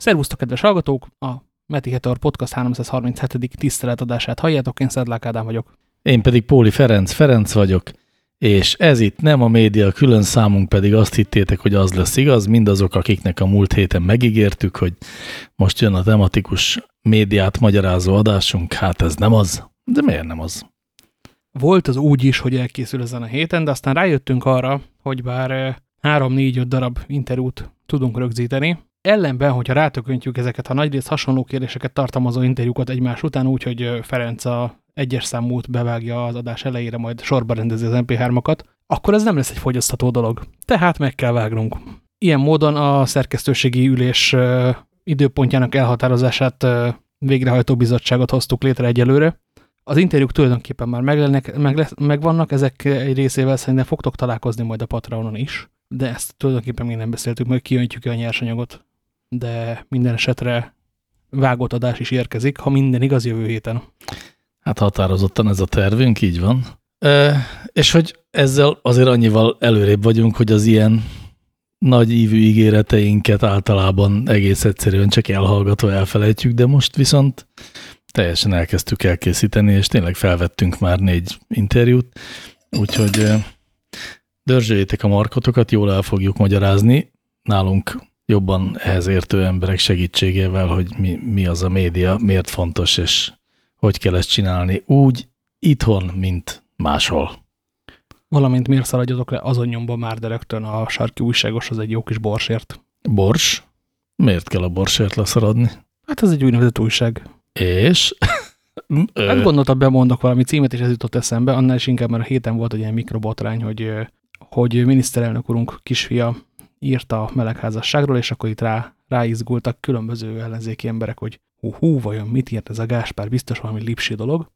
Szervusztok, kedves hallgatók! A Meti Hetor Podcast 337. tiszteletadását halljátok, én Szedlák Ádám vagyok. Én pedig Póli Ferenc Ferenc vagyok, és ez itt nem a média, külön számunk pedig azt hittétek, hogy az lesz igaz, mindazok, akiknek a múlt héten megígértük, hogy most jön a tematikus médiát magyarázó adásunk, hát ez nem az. De miért nem az? Volt az úgy is, hogy elkészül ezen a héten, de aztán rájöttünk arra, hogy bár 3-4-5 eh, darab interjút tudunk rögzíteni, ellenben, hogyha rátököntjük ezeket a nagyrészt hasonló kérdéseket tartalmazó interjúkat egymás után, úgyhogy Ferenc a egyes számút bevágja az adás elejére, majd sorba rendezi az MP3-akat, akkor ez nem lesz egy fogyasztható dolog. Tehát meg kell vágnunk. Ilyen módon a szerkesztőségi ülés időpontjának elhatározását végrehajtó bizottságot hoztuk létre egyelőre, az interjúk tulajdonképpen már meglennek, meg lesz, megvannak, ezek egy részével szerintem fogtok találkozni majd a Patreonon is, de ezt tulajdonképpen még nem beszéltük meg, kijöntjük-e a nyersanyagot. De minden esetre vágott adás is érkezik, ha minden igaz jövő héten. Hát határozottan ez a tervünk, így van. E, és hogy ezzel azért annyival előrébb vagyunk, hogy az ilyen nagy ívű ígéreteinket általában egész egyszerűen csak elhallgatva elfelejtjük, de most viszont teljesen elkezdtük elkészíteni, és tényleg felvettünk már négy interjút, úgyhogy dörzsöljétek a markotokat, jól el fogjuk magyarázni. Nálunk jobban ehhez értő emberek segítségével, hogy mi, mi az a média, miért fontos, és hogy kell ezt csinálni úgy itthon, mint máshol. Valamint miért szaladjatok le azon nyomban már, de rögtön a sarki újságos az egy jó kis borsért. Bors? Miért kell a borsért leszaradni? Hát ez egy úgynevezett újság. És? hát gondoltam, bemondok valami címet, és ez jutott eszembe, annál is inkább, mert a héten volt egy ilyen mikrobotrány, hogy, hogy miniszterelnök urunk kisfia írta a melegházasságról, és akkor itt rá, ráizgultak különböző ellenzéki emberek, hogy hú, hú, vajon mit írt ez a Gáspár, biztos valami lipsi dolog.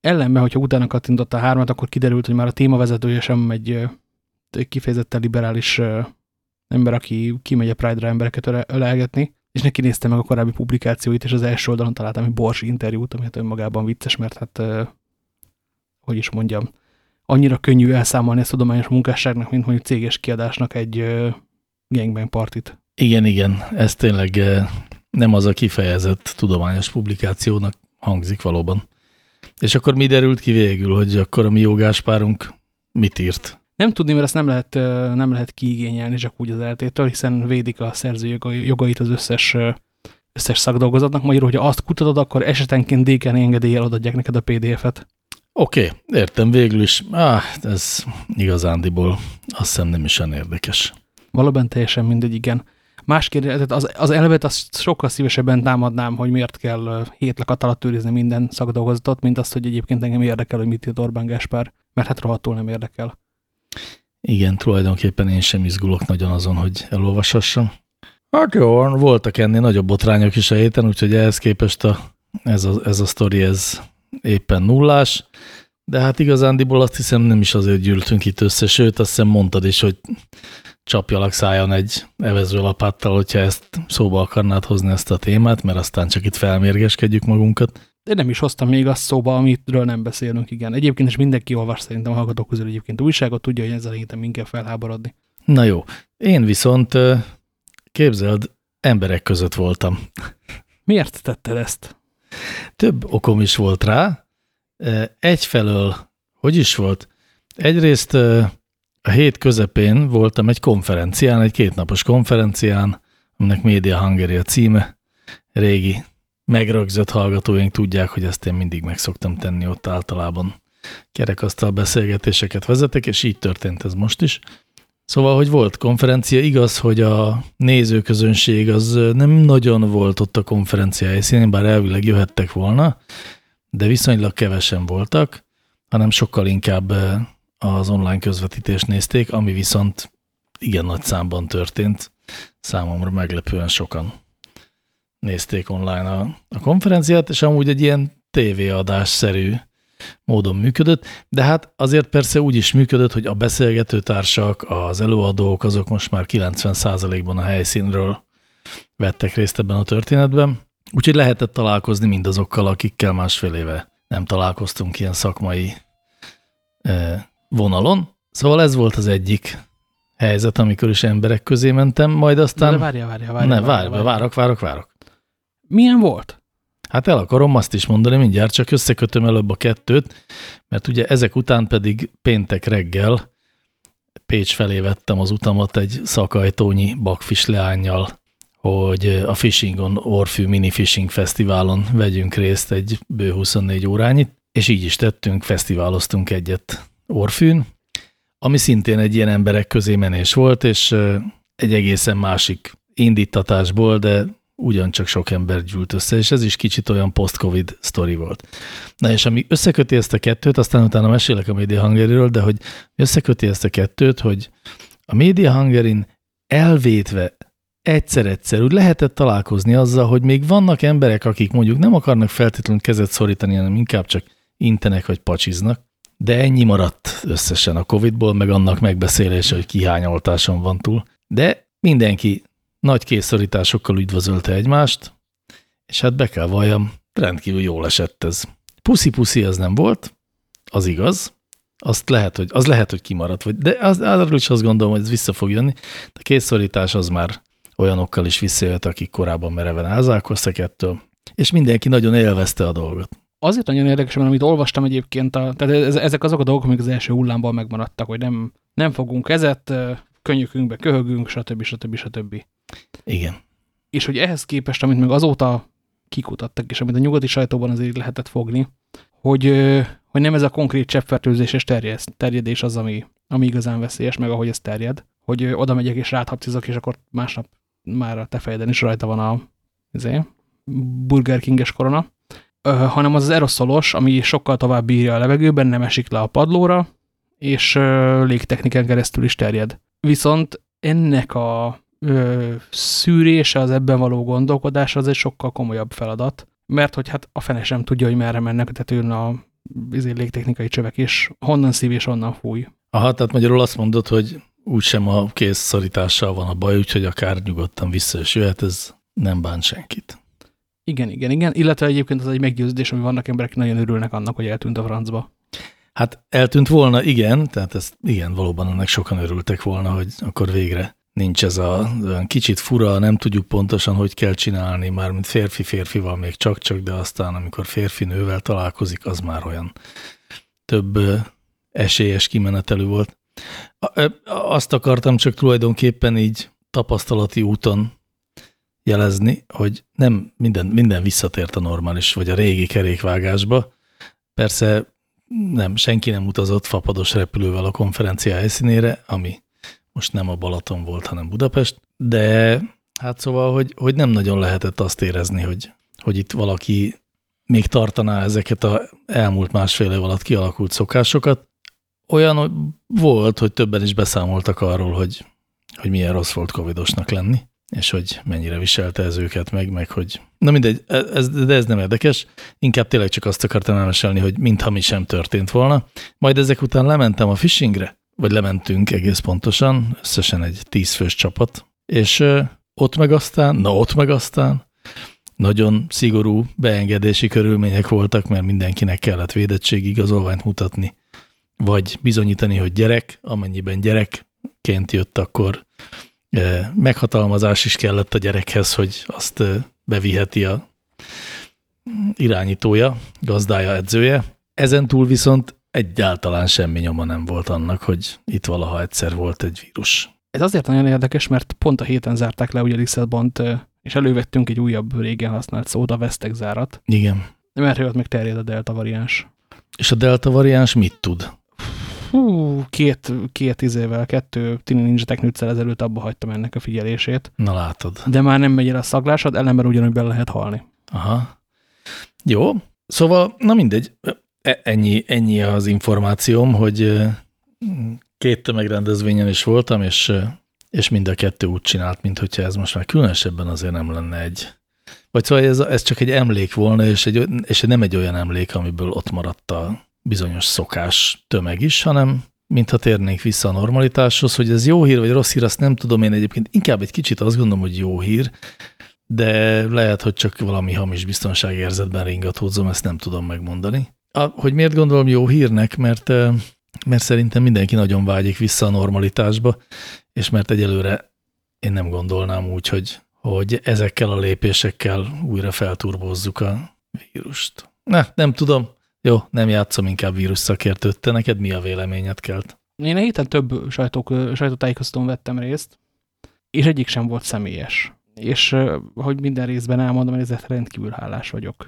Ellenben, hogyha utána kattintott a hármat, akkor kiderült, hogy már a témavezetője sem egy, egy kifejezetten liberális ember, aki kimegy a Pride-ra embereket ölelgetni, és neki néztem meg a korábbi publikációit, és az első oldalon találtam egy Bors interjút, ami hát önmagában vicces, mert hát, hogy is mondjam, annyira könnyű elszámolni ezt tudományos munkásságnak, mint mondjuk céges kiadásnak egy gangbang partit. Igen, igen, ez tényleg uh, nem az a kifejezett tudományos publikációnak hangzik valóban. És akkor mi derült ki végül, hogy akkor a mi jogáspárunk mit írt? Nem tudni, mert ezt nem lehet, nem lehet kiigényelni csak úgy az eltétől, hiszen védik a szerző jogait az összes, összes szakdolgozatnak. Magyarul, hogyha azt kutatod, akkor esetenként DKN engedéllyel adják neked a PDF-et. Oké, okay, értem végül is. Ah, ez igazándiból azt hiszem nem is olyan érdekes. Valóban teljesen mindegy, igen. Más kérdés, az, az elvet azt sokkal szívesebben támadnám, hogy miért kell hét lakat alatt őrizni minden szakdolgozatot, mint azt, hogy egyébként engem érdekel, hogy mit írt Orbán Gáspár, mert hát rohadtul nem érdekel. Igen, tulajdonképpen én sem izgulok nagyon azon, hogy elolvashassam. Hát jó, voltak ennél nagyobb botrányok is a héten, úgyhogy ehhez képest a, ez, a, ez a sztori ez éppen nullás, de hát igazándiból azt hiszem nem is azért gyűltünk itt össze, sőt azt hiszem mondtad is, hogy csapjalak szájon egy evezőlapáttal, hogyha ezt szóba akarnád hozni ezt a témát, mert aztán csak itt felmérgeskedjük magunkat. Én nem is hoztam még azt szóba, amitről nem beszélünk, igen. Egyébként is mindenki olvas szerintem a hallgatók közül egyébként újságot, tudja, hogy ezzel héten minket felháborodni. Na jó. Én viszont képzeld, emberek között voltam. Miért tetted ezt? Több okom is volt rá. Egyfelől, hogy is volt? Egyrészt a hét közepén voltam egy konferencián, egy kétnapos konferencián, aminek Media Hungary a címe, régi megrögzött hallgatóink tudják, hogy ezt én mindig meg szoktam tenni ott általában. Kerekasztal beszélgetéseket vezetek, és így történt ez most is. Szóval, hogy volt konferencia, igaz, hogy a nézőközönség az nem nagyon volt ott a konferencia helyszínén, bár elvileg jöhettek volna, de viszonylag kevesen voltak, hanem sokkal inkább eh, az online közvetítést nézték, ami viszont igen nagy számban történt, számomra meglepően sokan nézték online a, a konferenciát, és amúgy egy ilyen tévéadásszerű módon működött, de hát azért persze úgy is működött, hogy a beszélgetőtársak, az előadók, azok most már 90%-ban a helyszínről vettek részt ebben a történetben, úgyhogy lehetett találkozni mindazokkal, akikkel másfél éve nem találkoztunk ilyen szakmai eh, vonalon. Szóval ez volt az egyik helyzet, amikor is emberek közé mentem, majd aztán... De várja, várja, várja. Ne, várj, várj, várok, várok, várok. Milyen volt? Hát el akarom azt is mondani, mindjárt csak összekötöm előbb a kettőt, mert ugye ezek után pedig péntek reggel Pécs felé vettem az utamat egy szakajtónyi bakfis leányjal, hogy a Fishingon Orfű Mini Fishing Fesztiválon vegyünk részt egy bő 24 órányit, és így is tettünk, fesztiváloztunk egyet Orfűn, ami szintén egy ilyen emberek közé menés volt, és egy egészen másik indítatásból, de ugyancsak sok ember gyűlt össze, és ez is kicsit olyan post-covid sztori volt. Na és ami összeköti ezt a kettőt, aztán utána mesélek a Media Hungary-ről, de hogy összeköti ezt a kettőt, hogy a Media Hungary-n elvétve egyszer-egyszer úgy lehetett találkozni azzal, hogy még vannak emberek, akik mondjuk nem akarnak feltétlenül kezet szorítani, hanem inkább csak intenek vagy pacsiznak, de ennyi maradt összesen a Covid-ból, meg annak megbeszélése, hogy kihányoltáson van túl. De mindenki nagy készorításokkal üdvözölte egymást, és hát be kell valljam, rendkívül jól esett ez. Puszi-puszi az nem volt, az igaz, azt lehet, hogy, az lehet, hogy kimaradt, vagy, de az, arról is azt gondolom, hogy ez vissza fog jönni. A készszorítás az már olyanokkal is visszajött, akik korábban mereven elzárkoztak ettől, és mindenki nagyon élvezte a dolgot. Azért nagyon érdekes, mert amit olvastam egyébként, a, tehát ezek azok a dolgok, amik az első hullámban megmaradtak, hogy nem, nem fogunk ezet, könnyükünkbe köhögünk, stb. stb. stb. Igen. És hogy ehhez képest, amit meg azóta kikutattak, és amit a nyugati sajtóban azért lehetett fogni, hogy, hogy nem ez a konkrét cseppfertőzés és terjedés az, ami, ami igazán veszélyes, meg ahogy ez terjed, hogy oda megyek és ráthapcizok, és akkor másnap már a te fejeden is rajta van a azért, Burger Kinges korona, hanem az az aerosolos, ami sokkal tovább bírja a levegőben, nem esik le a padlóra, és légtechnikán keresztül is terjed. Viszont ennek a ö, szűrése, az ebben való gondolkodás az egy sokkal komolyabb feladat, mert hogy hát a fene sem tudja, hogy merre mennek, tehát ő a izé, légtechnikai csövek, és honnan szív és honnan fúj. Aha, tehát magyarul azt mondod, hogy úgysem a kész szorítással van a baj, úgyhogy akár nyugodtan vissza is jöhet, ez nem bán senkit. Igen, igen, igen, illetve egyébként az egy meggyőződés, hogy vannak emberek, nagyon örülnek annak, hogy eltűnt a francba. Hát eltűnt volna, igen, tehát ez igen, valóban ennek sokan örültek volna, hogy akkor végre nincs ez a olyan kicsit fura, nem tudjuk pontosan, hogy kell csinálni, már mint férfi-férfival még csak-csak, de aztán amikor férfi-nővel találkozik, az már olyan több esélyes kimenetelő volt. Azt akartam csak tulajdonképpen így tapasztalati úton jelezni, hogy nem minden, minden visszatért a normális, vagy a régi kerékvágásba. Persze nem, senki nem utazott fapados repülővel a konferencia helyszínére, ami most nem a Balaton volt, hanem Budapest, de hát szóval, hogy, hogy nem nagyon lehetett azt érezni, hogy, hogy itt valaki még tartaná ezeket a elmúlt másfél év alatt kialakult szokásokat. Olyan volt, hogy többen is beszámoltak arról, hogy, hogy milyen rossz volt covidosnak lenni, és hogy mennyire viselte ez őket meg, meg hogy... Na mindegy, ez, de ez nem érdekes. Inkább tényleg csak azt akartam elmesélni, hogy mintha mi sem történt volna. Majd ezek után lementem a fishingre, vagy lementünk egész pontosan, összesen egy tízfős csapat, és ott meg aztán, na ott meg aztán, nagyon szigorú beengedési körülmények voltak, mert mindenkinek kellett védettségigazolványt mutatni, vagy bizonyítani, hogy gyerek, amennyiben gyerekként jött, akkor meghatalmazás is kellett a gyerekhez, hogy azt beviheti a irányítója, gazdája, edzője. Ezen túl viszont egyáltalán semmi nyoma nem volt annak, hogy itt valaha egyszer volt egy vírus. Ez azért nagyon érdekes, mert pont a héten zárták le ugye Lisszabont, és elővettünk egy újabb régen használt szót, a Vesztek zárat. Igen. Mert ott még terjed a delta variáns. És a delta variáns mit tud? Hú, két, két izével, kettő Tini Ninja Technüccel ezelőtt abba hagytam ennek a figyelését. Na látod. De már nem megy el a szaglásod, ellenben ugyanúgy be lehet halni. Aha. Jó. Szóval, na mindegy, E, ennyi, ennyi az információm, hogy két tömegrendezvényen is voltam, és, és mind a kettő úgy csinált, mint hogyha ez most már különösebben azért nem lenne egy. Vagy szóval ez, ez csak egy emlék volna, és, egy, és nem egy olyan emlék, amiből ott maradt a bizonyos szokás tömeg is, hanem mintha térnénk vissza a normalitáshoz, hogy ez jó hír vagy rossz hír, azt nem tudom én egyébként. Inkább egy kicsit azt gondolom, hogy jó hír, de lehet, hogy csak valami hamis biztonságérzetben ringatózom, ezt nem tudom megmondani. A, hogy miért gondolom jó hírnek, mert, mert szerintem mindenki nagyon vágyik vissza a normalitásba, és mert egyelőre én nem gondolnám úgy, hogy, hogy ezekkel a lépésekkel újra felturbozzuk a vírust. Ne, nem tudom. Jó, nem játszom inkább vírus szakértőt. Te neked mi a véleményed kelt? Én a héten több sajtók, sajtótájékoztatón vettem részt, és egyik sem volt személyes. És hogy minden részben elmondom, hogy ezért rendkívül hálás vagyok.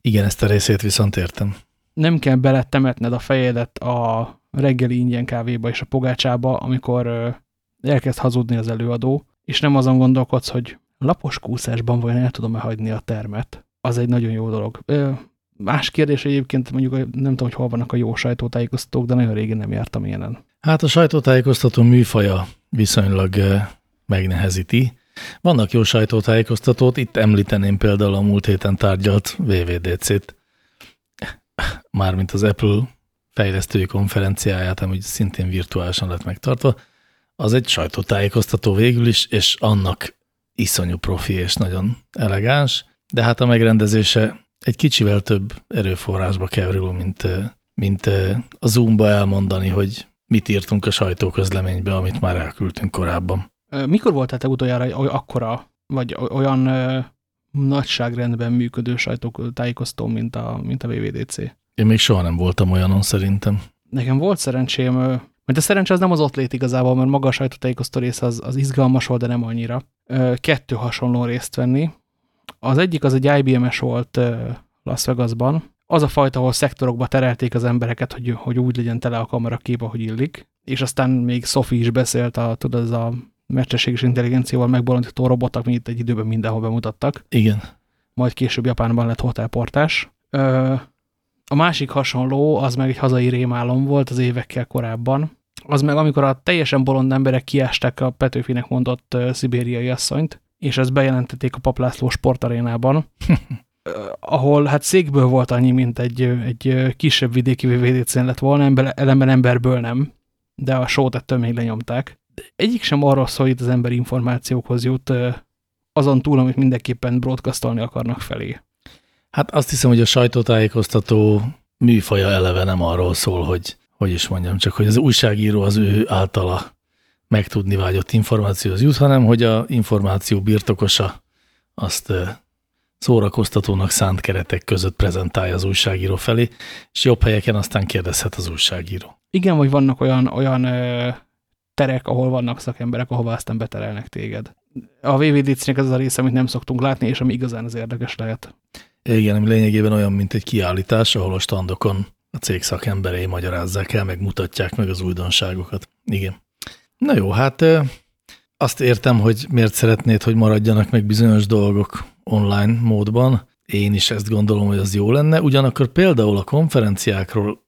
Igen, ezt a részét viszont értem. Nem kell beletemetned a fejedet a reggeli ingyen kávéba és a pogácsába, amikor elkezd hazudni az előadó, és nem azon gondolkodsz, hogy lapos kúszásban vajon el tudom-e hagyni a termet. Az egy nagyon jó dolog. Más kérdés egyébként mondjuk nem tudom, hogy hol vannak a jó sajtótájékoztatók, de nagyon régen nem jártam ilyenen. Hát a sajtótájékoztató műfaja viszonylag megnehezíti. Vannak jó sajtótájékoztatót, itt említeném például a múlt héten tárgyalt VVDC-t, mármint az Apple fejlesztői konferenciáját, ami szintén virtuálisan lett megtartva, az egy sajtótájékoztató végül is, és annak iszonyú profi és nagyon elegáns, de hát a megrendezése egy kicsivel több erőforrásba kerül, mint, mint a Zoomba elmondani, hogy mit írtunk a sajtóközleménybe, amit már elküldtünk korábban. Mikor volt te utoljára akkora, vagy olyan ö, nagyságrendben működő sajtótájékoztató, mint a, mint a VVDC? Én még soha nem voltam olyanon szerintem. Nekem volt szerencsém, mert a szerencsé az nem az ott lét igazából, mert maga a sajtótájékoztató rész az, az izgalmas volt, de nem annyira. Kettő hasonló részt venni. Az egyik az egy IBM-es volt Las Vegasban. Az a fajta, ahol szektorokba terelték az embereket, hogy, hogy úgy legyen tele a kamera kép, ahogy illik. És aztán még Sophie is beszélt, a, tudod, ez a mesterséges intelligenciával megbolondító robotok, mint egy időben mindenhol bemutattak. Igen. Majd később Japánban lett hotelportás. A másik hasonló, az meg egy hazai rémálom volt az évekkel korábban. Az meg amikor a teljesen bolond emberek kiásták a Petőfinek mondott szibériai asszonyt, és ezt bejelentették a Paplászló sportarénában, ahol hát székből volt annyi, mint egy, egy kisebb vidéki VVDC-n lett volna, ember, ellenben emberből nem, de a sót ettől még lenyomták. Egyik sem arról szól, hogy az ember információkhoz jut, azon túl, amit mindenképpen broadcastolni akarnak felé. Hát azt hiszem, hogy a sajtótájékoztató műfaja eleve nem arról szól, hogy, hogy is mondjam, csak hogy az újságíró az ő általa megtudni vágyott információhoz jut, hanem hogy a információ birtokosa azt szórakoztatónak szánt keretek között prezentálja az újságíró felé, és jobb helyeken aztán kérdezhet az újságíró. Igen, vagy vannak olyan, olyan ö, terek, ahol vannak szakemberek, ahova aztán beterelnek téged. A VVDC-nek ez az a része, amit nem szoktunk látni, és ami igazán az érdekes lehet. Igen, ami lényegében olyan, mint egy kiállítás, ahol a standokon a cég szakemberei magyarázzák el, meg mutatják meg az újdonságokat. Igen. Na jó, hát azt értem, hogy miért szeretnéd, hogy maradjanak meg bizonyos dolgok online módban. Én is ezt gondolom, hogy az jó lenne. Ugyanakkor például a konferenciákról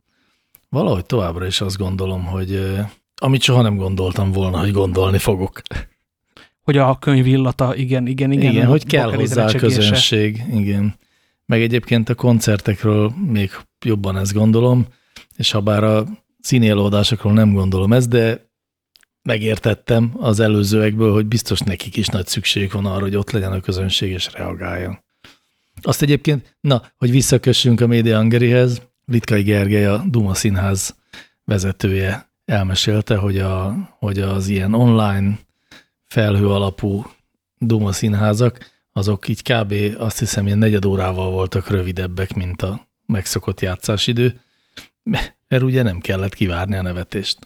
valahogy továbbra is azt gondolom, hogy amit soha nem gondoltam volna, hogy gondolni fogok. Hogy a könyv illata, igen, igen, igen. Igen, hogy kell hozzá a közönség, igen. Meg egyébként a koncertekről még jobban ezt gondolom, és ha bár a színélódásokról nem gondolom ezt, de megértettem az előzőekből, hogy biztos nekik is nagy szükség van arra, hogy ott legyen a közönség és reagáljon. Azt egyébként, na, hogy visszakössünk a Média Hungarihez, Litkai Gergely, a Duma Színház vezetője elmesélte, hogy, a, hogy az ilyen online felhő alapú Duma színházak, azok így kb. azt hiszem ilyen negyed órával voltak rövidebbek, mint a megszokott játszásidő, mert ugye nem kellett kivárni a nevetést.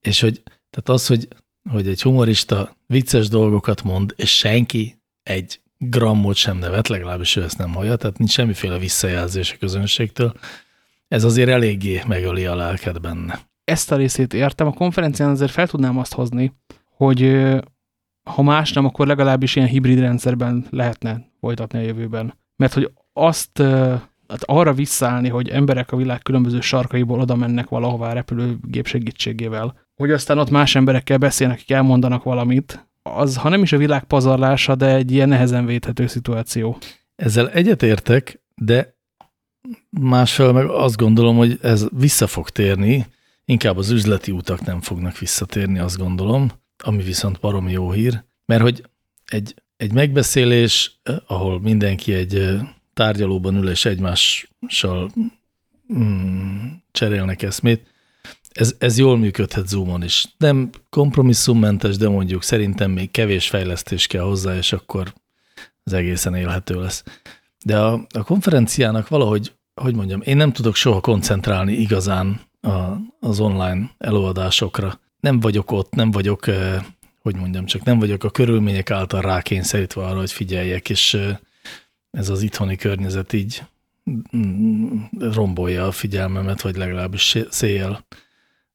És hogy tehát az, hogy, hogy egy humorista vicces dolgokat mond, és senki egy grammot sem nevet, legalábbis ő ezt nem hallja, tehát nincs semmiféle visszajelzés a közönségtől, ez azért eléggé megöli a lelked benne. Ezt a részét értem. A konferencián azért fel tudnám azt hozni, hogy ha más nem, akkor legalábbis ilyen hibrid rendszerben lehetne folytatni a jövőben. Mert hogy azt hát arra visszaállni, hogy emberek a világ különböző sarkaiból oda mennek valahová repülőgép segítségével, hogy aztán ott más emberekkel beszélnek, akik elmondanak valamit, az, ha nem is a világ pazarlása, de egy ilyen nehezen védhető szituáció. Ezzel egyetértek, de másfél meg azt gondolom, hogy ez vissza fog térni, inkább az üzleti utak nem fognak visszatérni, azt gondolom, ami viszont baromi jó hír, mert hogy egy, egy megbeszélés, ahol mindenki egy tárgyalóban ül és egymással mm, cserélnek eszmét, ez, ez jól működhet Zoomon is. Nem kompromisszummentes, de mondjuk szerintem még kevés fejlesztés kell hozzá, és akkor az egészen élhető lesz. De a, a konferenciának valahogy, hogy mondjam, én nem tudok soha koncentrálni igazán a, az online előadásokra. Nem vagyok ott, nem vagyok, eh, hogy mondjam, csak nem vagyok a körülmények által rákényszerítve arra, hogy figyeljek, és eh, ez az itthoni környezet így mm, rombolja a figyelmemet, vagy legalábbis széjjel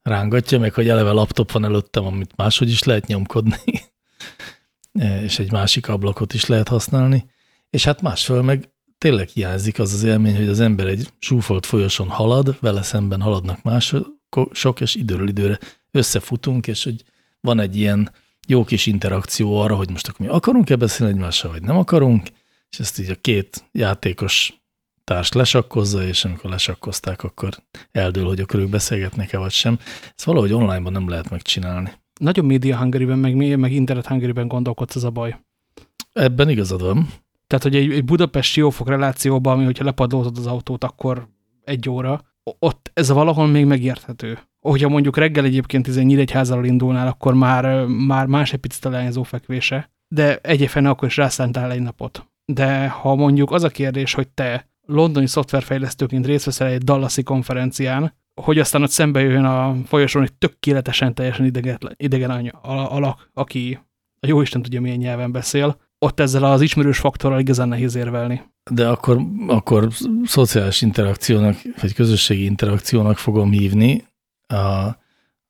rángatja, meg hogy eleve laptop van előttem, amit máshogy is lehet nyomkodni, és egy másik ablakot is lehet használni, és hát másfél meg tényleg hiányzik az az élmény, hogy az ember egy zsúfolt folyoson halad, vele szemben haladnak mások, és időről időre összefutunk, és hogy van egy ilyen jó kis interakció arra, hogy most akkor mi akarunk-e beszélni egymással, vagy nem akarunk, és ezt így a két játékos társ lesakkozza, és amikor lesakkozták, akkor eldől, hogy akkor ők beszélgetnek-e vagy sem. Ezt valahogy online-ban nem lehet megcsinálni. Nagyon média hungary meg, meg internet hungary gondolkodsz, ez a baj. Ebben igazad van. Tehát, hogy egy, egy budapesti jófok relációban, ami hogyha lepadlózod az autót, akkor egy óra, ott ez valahol még megérthető. Hogyha mondjuk reggel egyébként Nyíregyházáról indulnál, akkor már, már más egy picit a fekvése, de egyébként akkor is rászántál egy napot. De ha mondjuk az a kérdés, hogy te londoni szoftverfejlesztőként részt veszel egy Dallasi konferencián, hogy aztán ott szembe jöjjön a folyosón egy tökéletesen teljesen idegen, idegen alak, aki a jóisten tudja milyen nyelven beszél, ott ezzel az ismerős faktorral igazán nehéz érvelni. De akkor, akkor szociális interakciónak, vagy közösségi interakciónak fogom hívni a,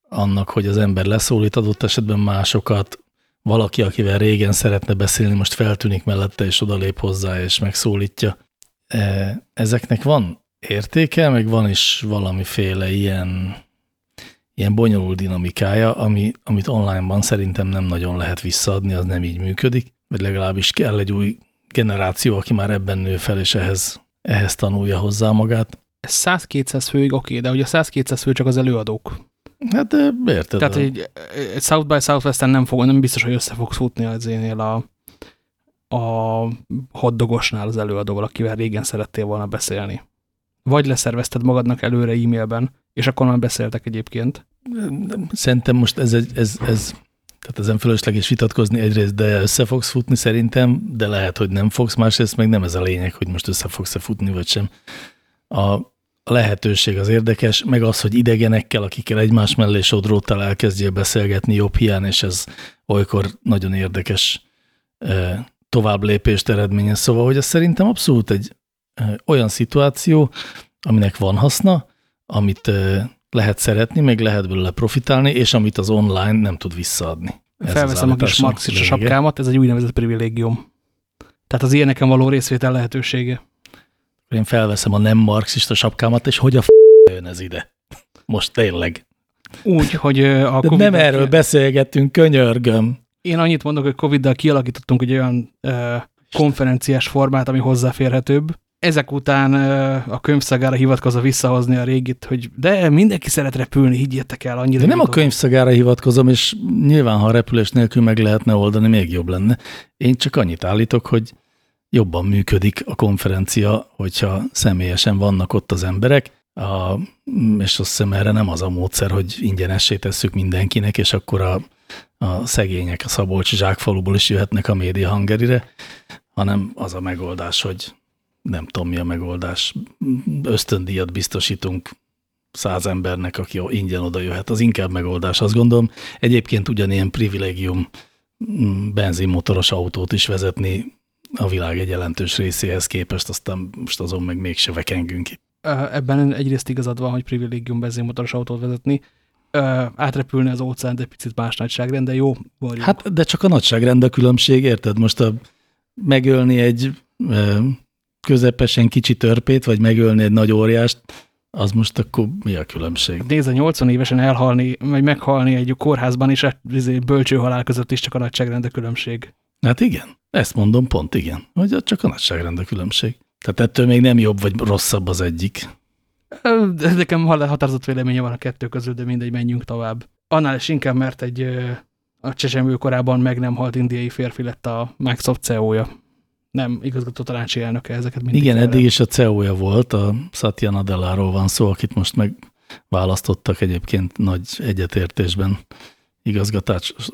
annak, hogy az ember leszólít adott esetben másokat, valaki, akivel régen szeretne beszélni, most feltűnik mellette, és odalép hozzá, és megszólítja. Ezeknek van értéke, meg van is valamiféle ilyen, ilyen bonyolult dinamikája, ami, amit onlineban szerintem nem nagyon lehet visszaadni, az nem így működik, vagy legalábbis kell egy új generáció, aki már ebben nő fel, és ehhez, ehhez tanulja hozzá magát. 100-200 főig oké, de ugye a 100-200 fő csak az előadók. Hát érted. Tehát egy, egy South by Southwest-en nem, fog, nem biztos, hogy össze fogsz futni az énél a, a hoddogosnál az előadóval, akivel régen szerettél volna beszélni. Vagy leszervezted magadnak előre e-mailben, és akkor már beszéltek egyébként. Szerintem most ez, egy, ez, ez tehát ezen fölösleges vitatkozni egyrészt, de össze fogsz futni szerintem, de lehet, hogy nem fogsz, másrészt meg nem ez a lényeg, hogy most össze fogsz-e futni, vagy sem. A, lehetőség az érdekes, meg az, hogy idegenekkel, akikkel egymás mellé sodróttal elkezdjél beszélgetni jobb hiány, és ez olykor nagyon érdekes tovább lépést eredményez. Szóval, hogy ez szerintem abszolút egy olyan szituáció, aminek van haszna, amit lehet szeretni, meg lehet belőle profitálni, és amit az online nem tud visszaadni. Ez Felveszem a kis marxista sapkámat, ez egy úgynevezett privilégium. Tehát az ilyeneken való részvétel lehetősége. Én felveszem a nem marxista sapkámat, és hogy a f jön ez ide? Most tényleg. Úgy, hogy a De nem erről beszélgettünk, könyörgöm. Én annyit mondok, hogy Covid-dal kialakítottunk egy olyan uh, konferenciás formát, ami hozzáférhetőbb. Ezek után uh, a könyvszagára hivatkozva visszahozni a régit, hogy de mindenki szeret repülni, higgyétek el annyira. De nem a könyvszagára hivatkozom, és nyilván, ha a repülés nélkül meg lehetne oldani, még jobb lenne. Én csak annyit állítok, hogy jobban működik a konferencia, hogyha személyesen vannak ott az emberek, a, és azt hiszem erre nem az a módszer, hogy ingyenessé tesszük mindenkinek, és akkor a a szegények a Szabolcs zsákfaluból is jöhetnek a média hangerire, hanem az a megoldás, hogy nem tudom mi a megoldás, ösztöndíjat biztosítunk száz embernek, aki ingyen oda jöhet. Az inkább megoldás, azt gondolom. Egyébként ugyanilyen privilégium mm, benzinmotoros autót is vezetni a világ egy jelentős részéhez képest, aztán most azon meg mégse vekengünk. Ebben egyrészt igazad van, hogy privilégium benzinmotoros autót vezetni, átrepülni az óceánt egy picit más nagyságrend, de jó, varjuk. Hát, de csak a nagyságrend a különbség, érted? Most a megölni egy ö, közepesen kicsi törpét, vagy megölni egy nagy óriást, az most akkor mi a különbség? Nézd, a 80 évesen elhalni, vagy meghalni egy kórházban is, izé, bölcső halál között is csak a nagyságrend a különbség. Hát igen, ezt mondom pont, igen, hogy csak a nagyságrend a különbség. Tehát ettől még nem jobb vagy rosszabb az egyik. Nekem határozott véleménye van a kettő közül, de mindegy, menjünk tovább. Annál is inkább, mert egy a csecsemő korában meg nem halt indiai férfi lett a Microsoft CEO-ja. Nem, igazgató tanácsi elnöke ezeket mindig. Igen, eddig is a CEO-ja volt, a Satya Nadelláról van szó, akit most megválasztottak egyébként nagy egyetértésben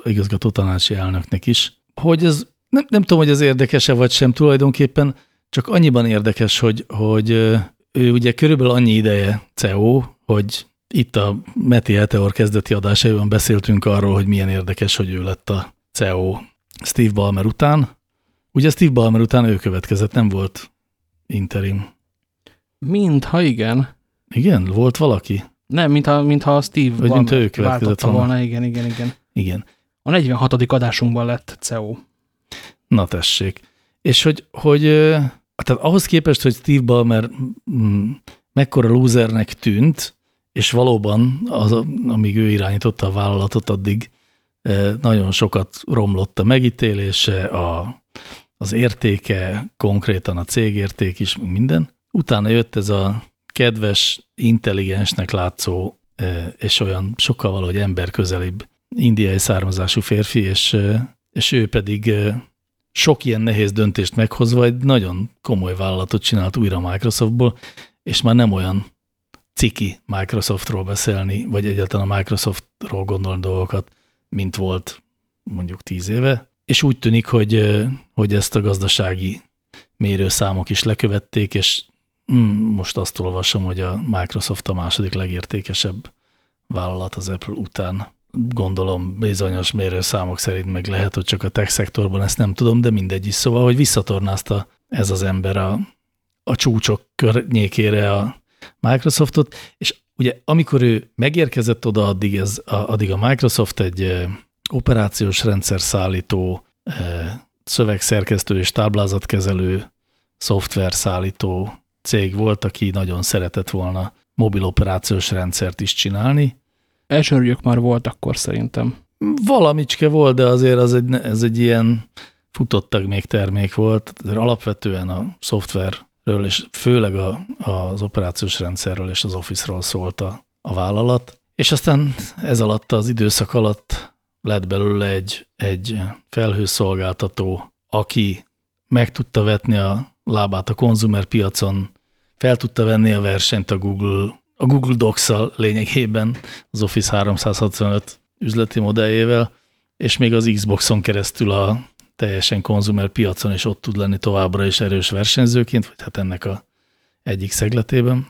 igazgató tanácsi elnöknek is. Hogy ez nem, nem tudom, hogy az érdekese vagy sem tulajdonképpen, csak annyiban érdekes, hogy, hogy ő ugye körülbelül annyi ideje CEO, hogy itt a Meti Eteor kezdeti adásaiban beszéltünk arról, hogy milyen érdekes, hogy ő lett a CEO Steve Ballmer után. Ugye Steve Ballmer után ő következett, nem volt interim. Mintha igen. Igen? Volt valaki? Nem, mintha, mintha Steve Vagy mintha ő következett volna. volna. Igen, igen, igen. Igen. A 46. adásunkban lett CEO. Na tessék. És hogy, hogy tehát ahhoz képest, hogy Steve Ballmer mm, mekkora lúzernek tűnt, és valóban, az, amíg ő irányította a vállalatot, addig nagyon sokat romlott a megítélése, a, az értéke, konkrétan a cégérték is, minden. Utána jött ez a kedves, intelligensnek látszó, és olyan sokkal valahogy emberközelibb indiai származású férfi, és, és ő pedig sok ilyen nehéz döntést meghozva egy nagyon komoly vállalatot csinált újra Microsoftból, és már nem olyan ciki Microsoftról beszélni, vagy egyáltalán a Microsoftról gondolni dolgokat, mint volt mondjuk tíz éve, és úgy tűnik, hogy, hogy ezt a gazdasági mérőszámok is lekövették, és mm, most azt olvasom, hogy a Microsoft a második legértékesebb vállalat az Apple után. Gondolom bizonyos mérőszámok szerint meg lehet, hogy csak a tech szektorban ezt nem tudom, de mindegy is. Szóval, hogy visszatornázta ez az ember a, a csúcsok környékére a Microsoftot, és ugye amikor ő megérkezett oda, addig, ez, addig a Microsoft egy operációs rendszer szállító, szövegszerkesztő és táblázatkezelő szoftver szállító cég volt, aki nagyon szeretett volna mobil operációs rendszert is csinálni. Elsőrjük már volt akkor szerintem. Valamicske volt, de azért az egy, ez egy ilyen futottag még termék volt. Alapvetően a szoftverről, és főleg a, az operációs rendszerről és az Office-ról szólt a, a vállalat. És aztán ez alatt az időszak alatt lett belőle egy, egy felhőszolgáltató, aki meg tudta vetni a lábát a konzumer piacon, fel tudta venni a versenyt a Google, a Google Docs-szal lényegében, az Office 365 üzleti modelljével, és még az Xboxon keresztül a teljesen konzumer piacon is ott tud lenni továbbra is erős versenyzőként, vagy hát ennek a egyik szegletében.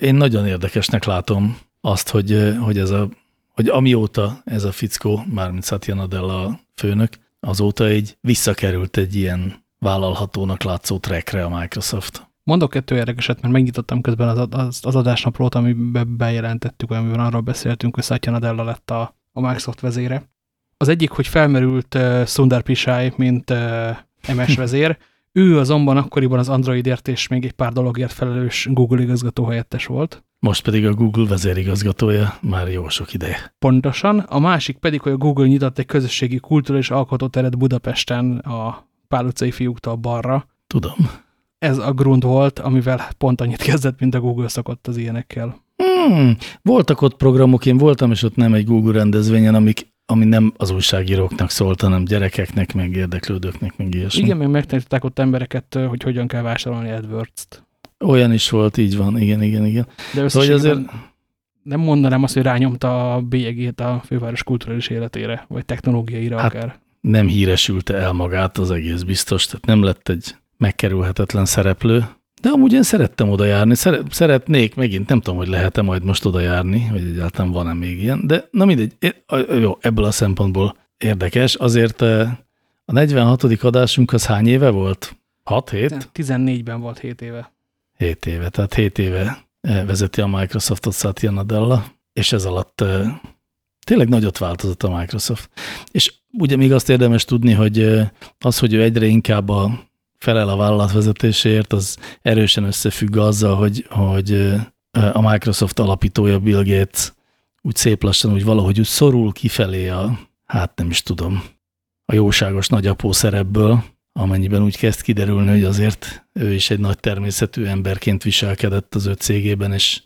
Én nagyon érdekesnek látom azt, hogy, hogy, ez a, hogy amióta ez a fickó, mármint Satya Nadella a főnök, azóta így visszakerült egy ilyen vállalhatónak látszó trackre a Microsoft. Mondok kettő érdekeset, mert megnyitottam közben az, az, az adásnaplót, amiben bejelentettük, amiben arról beszéltünk, hogy Satya Nadella lett a, a Microsoft vezére. Az egyik, hogy felmerült uh, Sundar Pichai, mint uh, MS vezér, ő azonban akkoriban az Androidért és még egy pár dologért felelős Google igazgató helyettes volt. Most pedig a Google vezérigazgatója már jó sok ideje. Pontosan. A másik pedig, hogy a Google nyitott egy közösségi kultúra és alkotóteret Budapesten a Pál utcai fiúktól balra. Tudom. Ez a grund volt, amivel pont annyit kezdett, mint a Google szokott az ilyenekkel. Hmm. Voltak ott programok, én voltam, és ott nem egy Google rendezvényen, amik, ami nem az újságíróknak szólt, hanem gyerekeknek, meg érdeklődőknek, meg ilyesmi. Igen, még megtanították ott embereket, hogy hogyan kell vásárolni AdWords-t. Olyan is volt, így van, igen, igen, igen. De összességében azért... nem mondanám azt, hogy rányomta a bélyegét a főváros kulturális életére, vagy technológiaira hát, akár nem híresülte el magát, az egész biztos, tehát nem lett egy megkerülhetetlen szereplő. De amúgy én szerettem oda járni, szeretnék megint, nem tudom, hogy lehet-e majd most oda járni, vagy egyáltalán van-e még ilyen, de na mindegy, jó, ebből a szempontból érdekes, azért a 46. adásunk az hány éve volt? 6-7? 14-ben volt 7 éve. 7 éve, tehát 7 éve vezeti a Microsoftot Satya Nadella, és ez alatt tényleg nagyot változott a Microsoft. És ugye még azt érdemes tudni, hogy az, hogy ő egyre inkább a felel a vállalat vezetéséért, az erősen összefügg azzal, hogy, hogy a Microsoft alapítója Bill Gates úgy szép lassan, úgy valahogy úgy szorul kifelé a, hát nem is tudom, a jóságos nagyapó szerepből, amennyiben úgy kezd kiderülni, hogy azért ő is egy nagy természetű emberként viselkedett az ő cégében, és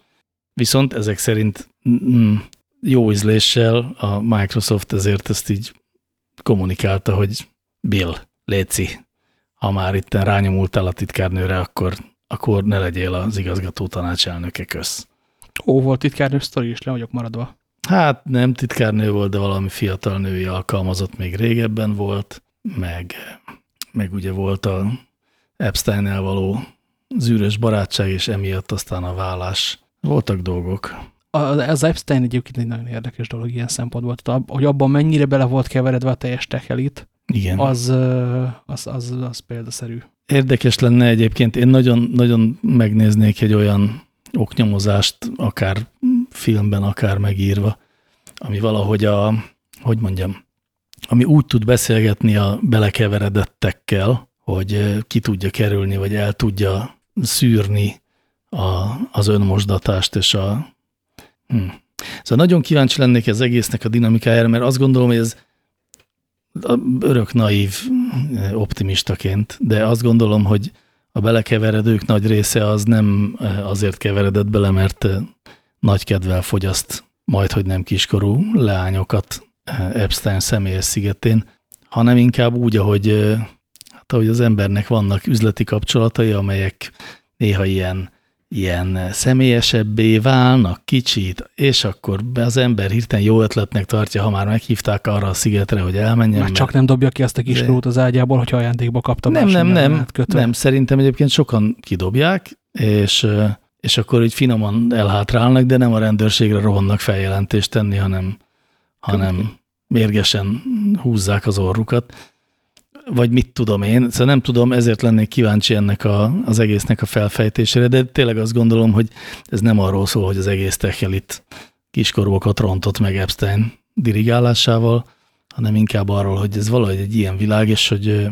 viszont ezek szerint mm, jó ízléssel a Microsoft ezért ezt így kommunikálta, hogy Bill, Léci, ha már itt rányomultál a titkárnőre, akkor, akkor ne legyél az igazgató tanácselnöke köz. Ó, volt titkárnő sztori is, le vagyok maradva. Hát nem titkárnő volt, de valami fiatal női alkalmazott még régebben volt, meg meg ugye volt a epstein való zűrös barátság, és emiatt aztán a vállás. Voltak dolgok. Az Epstein egyébként egy nagyon érdekes dolog ilyen szempontból, tehát, hogy abban mennyire bele volt keveredve a teljes tekelit, Igen. Az, az, az, az példaszerű. Érdekes lenne egyébként, én nagyon, nagyon megnéznék egy olyan oknyomozást, akár filmben, akár megírva, ami valahogy a, hogy mondjam, ami úgy tud beszélgetni a belekeveredettekkel, hogy ki tudja kerülni, vagy el tudja szűrni a, az önmosdatást és a... Hm. Szóval nagyon kíváncsi lennék az egésznek a dinamikájára, mert azt gondolom, hogy ez örök naív optimistaként, de azt gondolom, hogy a belekeveredők nagy része az nem azért keveredett bele, mert nagy kedvel fogyaszt majd, hogy nem kiskorú leányokat Epstein személyes szigetén, hanem inkább úgy, ahogy, hát, ahogy az embernek vannak üzleti kapcsolatai, amelyek néha ilyen, ilyen személyesebbé válnak kicsit, és akkor az ember hirtelen jó ötletnek tartja, ha már meghívták arra a szigetre, hogy elmenjen. Már csak nem dobja ki azt a kiskorút az ágyából, hogyha ajándékba kaptam. Nem, nem, nem, nem, szerintem egyébként sokan kidobják, és, és akkor így finoman elhátrálnak, de nem a rendőrségre rohannak feljelentést tenni, hanem, hanem mérgesen húzzák az orrukat vagy mit tudom én, szóval nem tudom, ezért lennék kíváncsi ennek a, az egésznek a felfejtésére, de tényleg azt gondolom, hogy ez nem arról szól, hogy az egész techelit kiskorúakat rontott meg Epstein dirigálásával, hanem inkább arról, hogy ez valahogy egy ilyen világ, és hogy,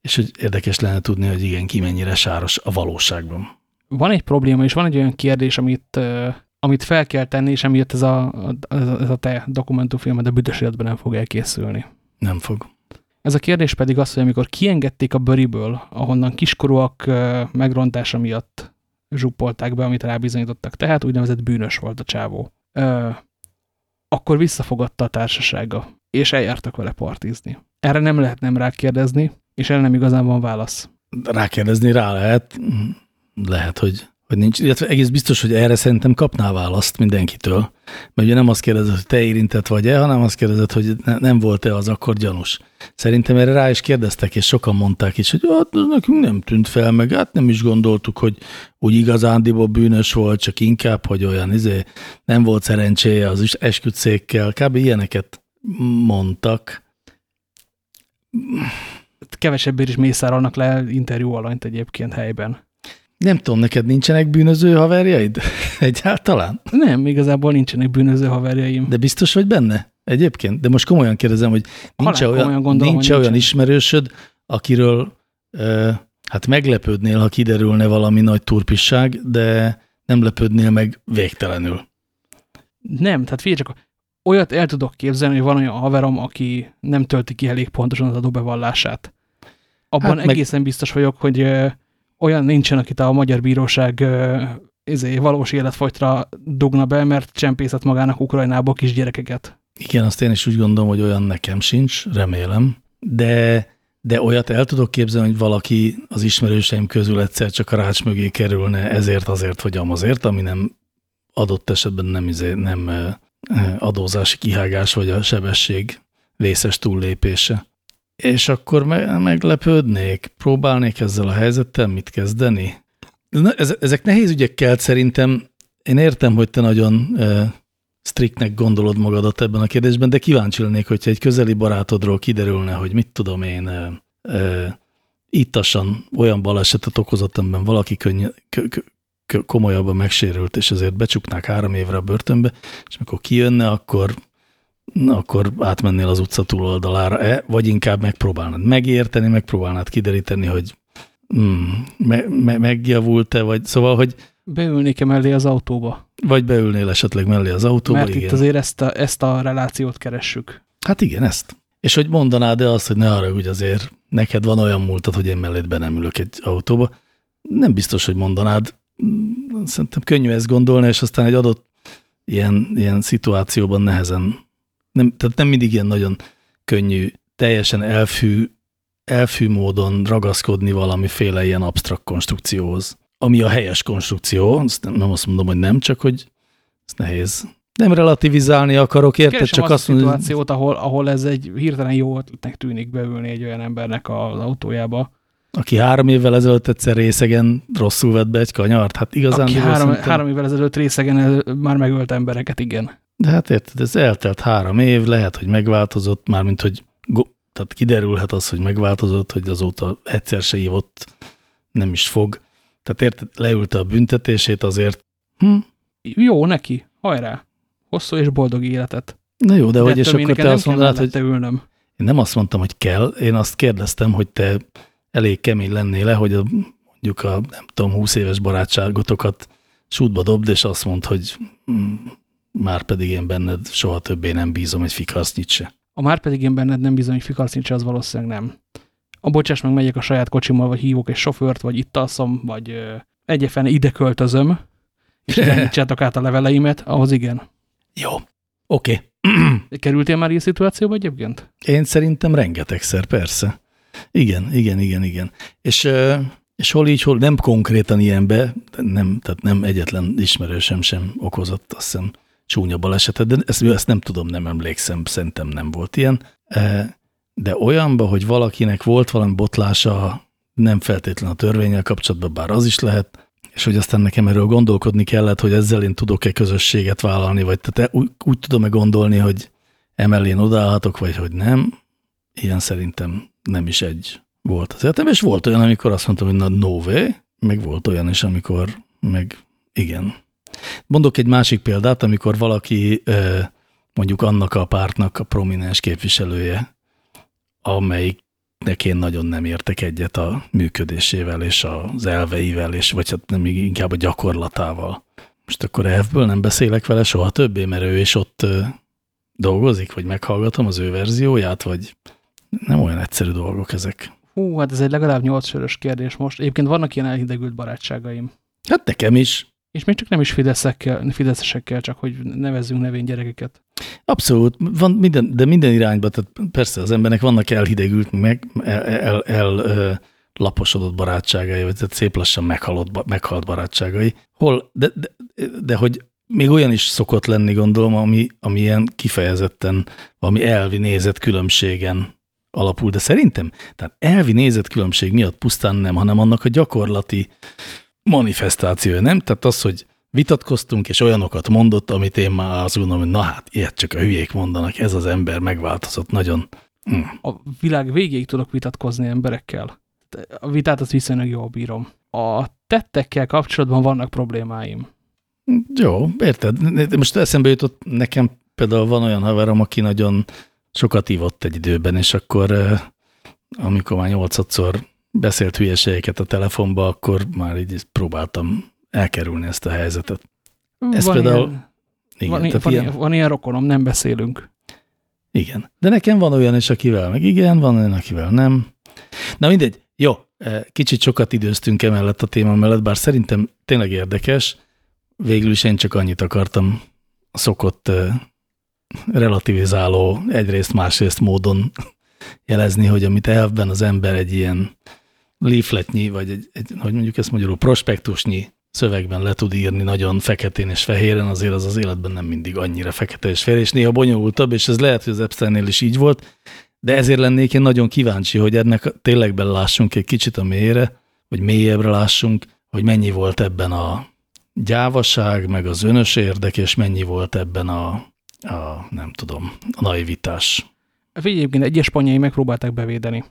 és hogy érdekes lenne tudni, hogy igen, ki mennyire sáros a valóságban. Van egy probléma, és van egy olyan kérdés, amit, amit fel kell tenni, és emiatt ez a, ez a te dokumentumfilmed a büdös életben nem fog elkészülni. Nem fog. Ez a kérdés pedig az, hogy amikor kiengedték a böriből, ahonnan kiskorúak megrontása miatt zsupolták be, amit rábizonyítottak, tehát úgynevezett bűnös volt a csávó, akkor visszafogadta a társasága, és eljártak vele partizni. Erre nem lehet nem rákérdezni, és erre nem igazán van válasz. Rákérdezni rá lehet, lehet, hogy hogy nincs, illetve egész biztos, hogy erre szerintem kapnál választ mindenkitől. Mert ugye nem azt kérdezett, hogy te érintett vagy-e, hanem azt kérdezett, hogy ne, nem volt-e az akkor gyanús. Szerintem erre rá is kérdeztek, és sokan mondták is, hogy hát nekünk nem tűnt fel, meg hát nem is gondoltuk, hogy úgy igazándiból bűnös volt, csak inkább, hogy olyan izé, nem volt szerencséje az esküdszékkel, kb. ilyeneket mondtak. Kevesebbért is mészárolnak le interjú alanyt egyébként helyben. Nem tudom, neked nincsenek bűnöző haverjaid? Egyáltalán? Nem, igazából nincsenek bűnöző haverjaim. De biztos vagy benne? Egyébként? De most komolyan kérdezem, hogy nincs -e olyan, gondolom, nincs -e olyan ismerősöd, akiről uh, hát meglepődnél, ha kiderülne valami nagy turpisság, de nem lepődnél meg végtelenül. Nem, tehát figyelj csak, olyat el tudok képzelni, hogy van olyan haverom, aki nem tölti ki elég pontosan az adóbevallását. Abban hát egészen meg... biztos vagyok, hogy olyan nincsen, akit a magyar bíróság izé, valós életfogytra dugna be, mert csempészett magának Ukrajnából kisgyerekeket. Igen, azt én is úgy gondolom, hogy olyan nekem sincs, remélem, de, de olyat el tudok képzelni, hogy valaki az ismerőseim közül egyszer csak a rács mögé kerülne ezért, azért, vagy amazért, ami nem adott esetben nem, izé, nem adózási kihágás, vagy a sebesség vészes túllépése. És akkor me meglepődnék, próbálnék ezzel a helyzettel mit kezdeni? Ezek nehéz ügyekkel szerintem. Én értem, hogy te nagyon striktnek gondolod magadat ebben a kérdésben, de kíváncsi lennék, hogyha egy közeli barátodról kiderülne, hogy mit tudom én, ittasan olyan balesetet okozott, amiben valaki könny, komolyabban megsérült, és ezért becsuknák három évre a börtönbe, és amikor kijönne, akkor na, akkor átmennél az utca túloldalára-e, vagy inkább megpróbálnád megérteni, megpróbálnád kideríteni, hogy mm, me, me, megjavult-e, vagy szóval, hogy Beülnék-e mellé az autóba? Vagy beülnél esetleg mellé az autóba, Mert igen. itt azért ezt a, ezt a relációt keressük. Hát igen, ezt. És hogy mondanád-e azt, hogy ne arra, hogy azért neked van olyan múltad, hogy én mellét be nem ülök egy autóba. Nem biztos, hogy mondanád. Szerintem könnyű ezt gondolni, és aztán egy adott ilyen, ilyen szituációban nehezen nem, tehát nem mindig ilyen nagyon könnyű, teljesen elfű, elfű módon ragaszkodni valamiféle ilyen absztrakt konstrukcióhoz. Ami a helyes konstrukció, azt nem, nem azt mondom, hogy nem, csak hogy ez nehéz. Nem relativizálni akarok, érted? Keresem Csak azt azt a mondom, szituációt, ahol, ahol ez egy hirtelen jó ötletnek tűnik beülni egy olyan embernek az autójába. Aki három évvel ezelőtt egyszer részegen rosszul vett be egy kanyart, hát igazán... Aki három, három évvel ezelőtt részegen már megölt embereket, igen. De hát érted, ez eltelt három év, lehet, hogy megváltozott, mármint, hogy tehát kiderülhet az, hogy megváltozott, hogy azóta egyszer se hívott, nem is fog. Tehát érted, leülte a büntetését azért. Hm? Jó neki, hajrá! Hosszú és boldog életet. Na jó, de, de hogy és akkor te azt mondanád, hogy ülnöm. én nem azt mondtam, hogy kell, én azt kérdeztem, hogy te elég kemény lennél le, hogy a, mondjuk a, nem tudom, 20 éves barátságotokat sútba dobd, és azt mondd, hogy hm, már pedig én benned soha többé nem bízom egy fikasznyit se. A már pedig én benned nem bizony, hogy fikarsz nincs, az valószínűleg nem. A bocsáss meg, megyek a saját kocsimmal, vagy hívok egy sofőrt, vagy itt alszom, vagy egyefene ide költözöm, és irányítsátok át a leveleimet, ahhoz igen. Jó, oké. Okay. Kerültél már ilyen szituációba egyébként? Én szerintem rengetegszer, persze. Igen, igen, igen, igen. És, és hol így, hol nem konkrétan ilyenbe, nem, tehát nem egyetlen ismerősem sem okozott, azt hiszem, csúnya balesetet, de ezt, ezt nem tudom, nem emlékszem, szerintem nem volt ilyen. De olyanba, hogy valakinek volt valami botlása, nem feltétlen a törvényel kapcsolatban, bár az is lehet, és hogy aztán nekem erről gondolkodni kellett, hogy ezzel én tudok-e közösséget vállalni, vagy tehát úgy, úgy tudom-e gondolni, hogy emellén odaállhatok, vagy hogy nem, ilyen szerintem nem is egy volt az életem, és volt olyan, amikor azt mondtam, hogy na no way, meg volt olyan is, amikor meg igen. Mondok egy másik példát, amikor valaki mondjuk annak a pártnak a prominens képviselője, amelyiknek én nagyon nem értek egyet a működésével és az elveivel, és vagy hát nem inkább a gyakorlatával. Most akkor elvből nem beszélek vele soha többé, mert ő is ott dolgozik, vagy meghallgatom az ő verzióját, vagy nem olyan egyszerű dolgok ezek. Hú, hát ez egy legalább nyolc sörös kérdés most. Egyébként vannak ilyen elhidegült barátságaim. Hát nekem is. És még csak nem is fideszekkel, fideszesekkel, csak hogy nevezzünk nevén gyerekeket. Abszolút, van minden, de minden irányba, tehát persze az embernek vannak elhidegült, meg el, el, el, el laposodott barátságai, vagy tehát szép lassan meghalott, meghalt barátságai. Hol, de, de, de hogy még olyan is szokott lenni, gondolom, ami, ami ilyen kifejezetten valami elvi nézet különbségen alapul, de szerintem, tehát elvi nézet különbség miatt pusztán nem, hanem annak a gyakorlati manifestációja, nem? Tehát az, hogy vitatkoztunk, és olyanokat mondott, amit én már azt gondolom, hogy na hát, ilyet csak a hülyék mondanak, ez az ember megváltozott nagyon. Hm. A világ végéig tudok vitatkozni emberekkel. A vitát azt viszonylag jól bírom. A tettekkel kapcsolatban vannak problémáim. Jó, érted. Most eszembe jutott, nekem például van olyan haverom, aki nagyon sokat ívott egy időben, és akkor amikor már nyolcadszor beszélt hülyeségeket a telefonba, akkor már így próbáltam elkerülni ezt a helyzetet. Ez van például... Ilyen, igen, van, van, ilyen, van ilyen rokonom, nem beszélünk. Igen. De nekem van olyan is, akivel meg igen, van olyan, akivel nem. Na mindegy. Jó, kicsit sokat időztünk emellett a téma mellett, bár szerintem tényleg érdekes. Végül is én csak annyit akartam szokott relativizáló egyrészt, másrészt módon jelezni, hogy amit elvben az ember egy ilyen leafletnyi, vagy egy, egy, hogy mondjuk ezt magyarul, prospektusnyi szövegben le tud írni nagyon feketén és fehéren, azért az az életben nem mindig annyira fekete és fehér, és néha bonyolultabb, és ez lehet, hogy az Epsteinnél is így volt, de ezért lennék én nagyon kíváncsi, hogy ennek tényleg lássunk egy kicsit a mélyre, vagy mélyebbre lássunk, hogy mennyi volt ebben a gyávaság, meg az önös érdek, és mennyi volt ebben a, a nem tudom, a naivitás. Egyébként egyes spanyai megpróbálták bevédeni.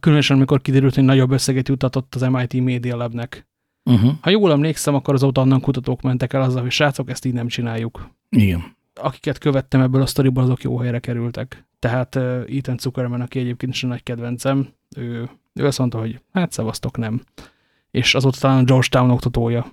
Különösen, amikor kiderült, hogy nagyobb összeget jutatott az MIT Media Labnek. Uh -huh. Ha jól emlékszem, akkor azóta annan kutatók mentek el azzal, hogy srácok, ezt így nem csináljuk. Igen. Akiket követtem ebből a sztoriból, azok jó helyre kerültek. Tehát uh, Ethan Zuckerman, aki egyébként is a nagy kedvencem, ő, ő azt mondta, hogy hát szavaztok nem. És azóta talán a Georgetown oktatója.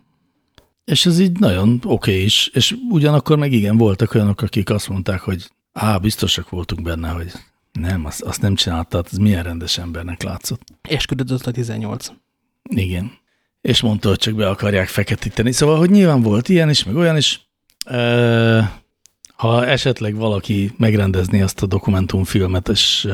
És ez így nagyon oké okay is, és ugyanakkor meg igen, voltak olyanok, akik azt mondták, hogy á, biztosak voltunk benne, hogy nem, azt, azt nem csinálta, ez milyen rendes embernek látszott. Esküdött a 18. Igen. És mondta, hogy csak be akarják feketíteni. Szóval, hogy nyilván volt ilyen is, meg olyan is. E, ha esetleg valaki megrendezni azt a dokumentumfilmet, és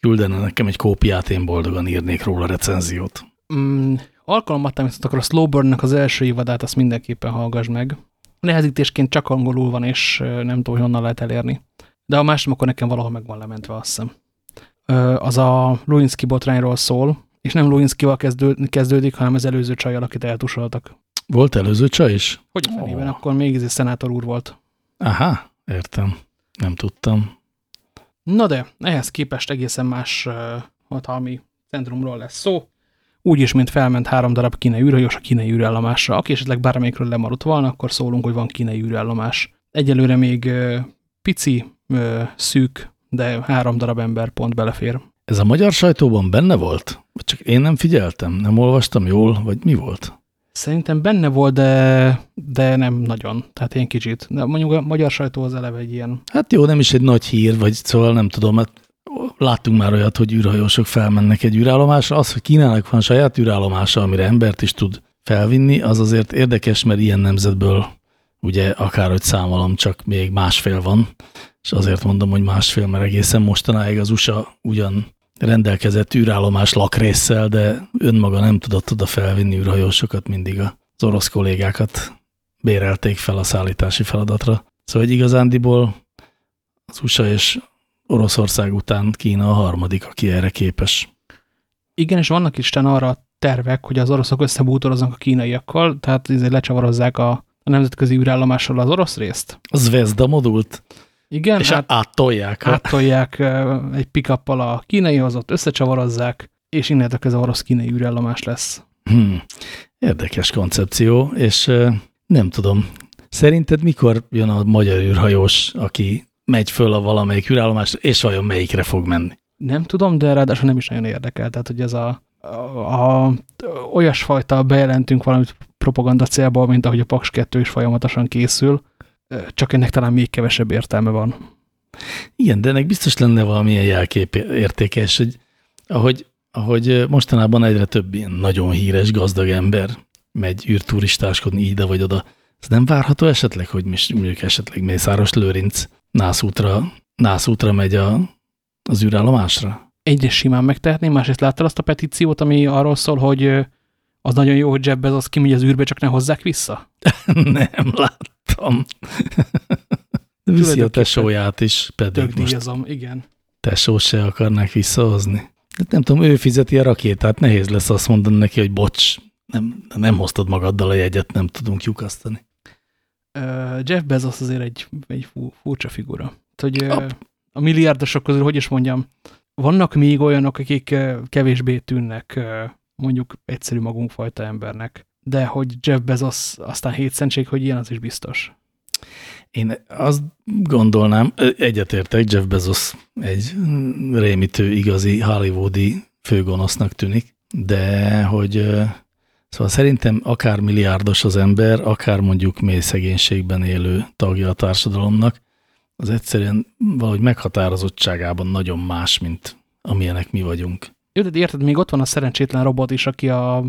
küldene nekem egy kópiát, én boldogan írnék róla recenziót. Mm, alkalommal természetesen akkor a Slowburn-nek az első évadát, azt mindenképpen hallgass meg. nehezítésként csak angolul van, és nem tudom, hogy honnan lehet elérni. De a másik akkor nekem valahol meg van lementve, azt hiszem. Az a Lewinsky botrányról szól, és nem Lewinsky-val kezdődik, hanem az előző csajjal, akit eltusoltak. Volt előző csaj is? Hogy a fenében, oh. akkor még ez szenátor úr volt. Aha, értem. Nem tudtam. Na de, ehhez képest egészen más hatalmi centrumról lesz szó. Úgy is, mint felment három darab kínai űrhajós a kínai űrállomásra. Aki esetleg bármelyikről lemaradt volna, akkor szólunk, hogy van kínai űrállomás. Egyelőre még pici, szűk, de három darab ember pont belefér. Ez a magyar sajtóban benne volt? Vagy csak én nem figyeltem? Nem olvastam jól? Vagy mi volt? Szerintem benne volt, de, de nem nagyon. Tehát ilyen kicsit. De mondjuk a magyar sajtó az eleve egy ilyen... Hát jó, nem is egy nagy hír, vagy szóval nem tudom, mert láttunk már olyat, hogy űrhajósok felmennek egy űrállomásra. Az, hogy Kínának van saját űrállomása, amire embert is tud felvinni, az azért érdekes, mert ilyen nemzetből ugye akárhogy számolom, csak még másfél van, és azért mondom, hogy másfél, mert egészen mostanáig az USA ugyan rendelkezett űrállomás lakrészsel, de önmaga nem tudott oda felvinni űrhajósokat, mindig az orosz kollégákat bérelték fel a szállítási feladatra. Szóval egy igazándiból az USA és Oroszország után Kína a harmadik, aki erre képes. Igen, és vannak Isten arra tervek, hogy az oroszok összebútoroznak a kínaiakkal, tehát lecsavarozzák a, a nemzetközi űrállomással az orosz részt. Az Zvezda modult. Igen, és hát áttolják. Áttolják egy pikappal a kínaihoz, ott összecsavarozzák, és innentől ez a orosz-kínai űrállomás lesz. Hmm. Érdekes koncepció, és nem tudom, szerinted mikor jön a magyar űrhajós, aki megy föl a valamelyik űrállomásra, és vajon melyikre fog menni? Nem tudom, de ráadásul nem is nagyon érdekel. Tehát, hogy ez a, a, a olyasfajta bejelentünk valamit propaganda célból, mint ahogy a Paks 2 is folyamatosan készül, csak ennek talán még kevesebb értelme van. Igen, de ennek biztos lenne valamilyen jelkép értékes, hogy ahogy, ahogy mostanában egyre több ilyen nagyon híres, gazdag ember megy űrturistáskodni ide vagy oda, ez nem várható esetleg, hogy mi, mondjuk esetleg Mészáros Lőrinc nászútra, nászútra megy a, az űrállomásra? Egyrészt simán megtehetném, másrészt láttál azt a petíciót, ami arról szól, hogy az nagyon jó, hogy Jeff az kimegy az űrbe, csak ne hozzák vissza? nem láttam. Viszi a tesóját is, pedig most igen. tesó se akarnák visszahozni. De nem tudom, ő fizeti a rakétát, nehéz lesz azt mondani neki, hogy bocs, nem, nem hoztad magaddal a jegyet, nem tudunk lyukasztani. Jeff Bezos azért egy, egy furcsa figura. Hogy, a milliárdosok közül, hogy is mondjam, vannak még olyanok, akik kevésbé tűnnek mondjuk egyszerű magunkfajta embernek. De hogy Jeff Bezos aztán hétszentség, hogy ilyen, az is biztos. Én azt gondolnám, egyetértek, Jeff Bezos egy rémítő, igazi hollywoodi főgonosznak tűnik, de hogy szóval szerintem akár milliárdos az ember, akár mondjuk mély szegénységben élő tagja a társadalomnak, az egyszerűen valahogy meghatározottságában nagyon más, mint amilyenek mi vagyunk. Jó, de érted, még ott van a szerencsétlen robot is, aki a, a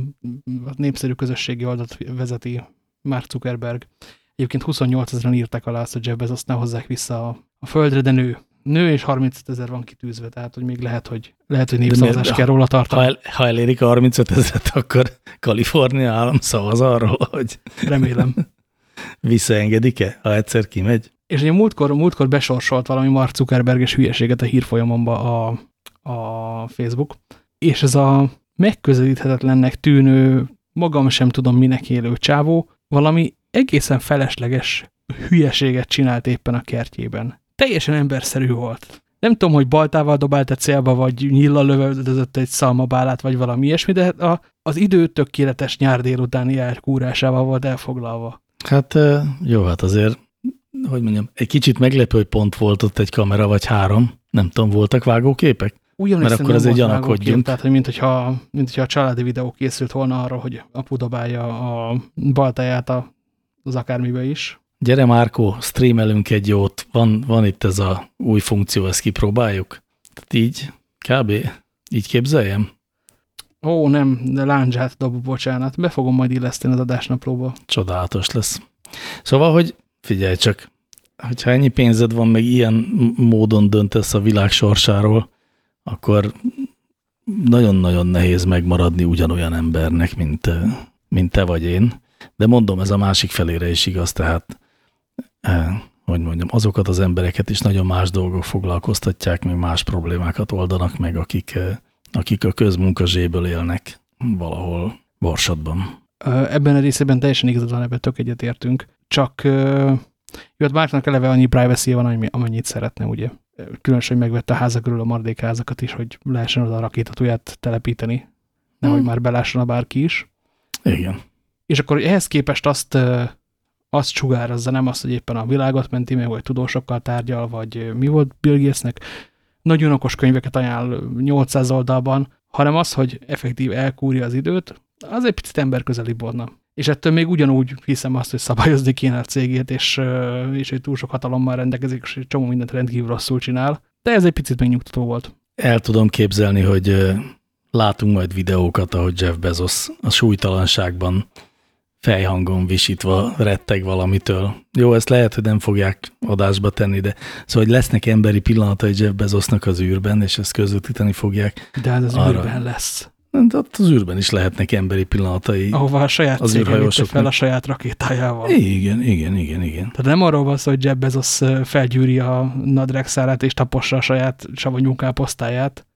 népszerű közösségi oldalt vezeti, Mark Zuckerberg. Egyébként 28 ezeren írták alá azt, hogy Jeff Bezos ne hozzák vissza a, a földre, de nő. Nő és 35 ezer van kitűzve, tehát hogy még lehet, hogy, lehet, hogy népszavazás kell róla tartani. Ha, el, ha elérik a 35 ezeret, akkor Kalifornia állam szavaz arról, hogy remélem. Visszaengedik-e, ha egyszer kimegy? És ugye múltkor, múltkor besorsolt valami Mark Zuckerberg-es hülyeséget a hírfolyamomba a, a Facebook, és ez a megközelíthetetlennek tűnő, magam sem tudom minek élő csávó, valami egészen felesleges hülyeséget csinált éppen a kertjében. Teljesen emberszerű volt. Nem tudom, hogy baltával dobált a célba, vagy nyillal lövöldözött egy szalmabálát, vagy valami ilyesmi, de a, az idő tökéletes nyár délutáni elkúrásával volt elfoglalva. Hát jó, hát azért, hogy mondjam, egy kicsit meglepő, hogy pont volt ott egy kamera, vagy három. Nem tudom, voltak vágóképek? Úgy Mert akkor azért gyanakodjunk. Tehát, hogy mint hogyha, mint hogyha a családi videó készült volna arra, hogy apu dobálja a baltáját az akármibe is. Gyere Márkó, streamelünk egy jót. Van, van itt ez a új funkció, ezt kipróbáljuk. Tehát így, kb. Így képzeljem? Ó, nem, de láncsát dob, bocsánat. Be fogom majd illeszteni az adásnaplóba. Csodálatos lesz. Szóval, hogy figyelj csak, hogyha ennyi pénzed van, meg ilyen módon döntesz a világ sorsáról, akkor nagyon-nagyon nehéz megmaradni ugyanolyan embernek, mint, mint te vagy én. De mondom, ez a másik felére is igaz, tehát hogy mondjam, azokat az embereket is nagyon más dolgok foglalkoztatják, még más problémákat oldanak meg, akik, akik a közmunkazséből élnek valahol Borsodban. Ebben a részében teljesen igazad van, ebben tök egyetértünk. Csak jó, hát Marknak eleve annyi privacy van, amennyit szeretne, ugye. Különösen, hogy megvette a házak körül a maradékházakat is, hogy lehessen oda a rakétatuját telepíteni. Nehogy hmm. már belásson a bárki is. Igen. És akkor ehhez képest azt, azt sugározza, nem azt, hogy éppen a világot menti meg, vagy tudósokkal tárgyal, vagy mi volt Bill Gatesnek, nagyon okos könyveket ajánl 800 oldalban, hanem az, hogy effektív elkúrja az időt, az egy picit emberközelibb volna. És ettől még ugyanúgy hiszem azt, hogy szabályozni kéne a cégét, és, és hogy túl sok hatalommal rendelkezik, és egy csomó mindent rendkívül rosszul csinál. De ez egy picit megnyugtató volt. El tudom képzelni, hogy látunk majd videókat, ahogy Jeff Bezos a súlytalanságban fejhangon visítva retteg valamitől. Jó, ezt lehet, hogy nem fogják adásba tenni, de szóval, hogy lesznek emberi pillanatai Jeff Bezosnak az űrben, és ezt közvetíteni fogják. De hát az arra. űrben lesz. De ott az űrben is lehetnek emberi pillanatai. Ahova a saját az űrhajósok fel a saját rakétájával. Igen, igen, igen, igen. Tehát nem arról van szó, hogy Jeff Bezos felgyűri a nadrágszárát és tapossa a saját savanyú káposztáját,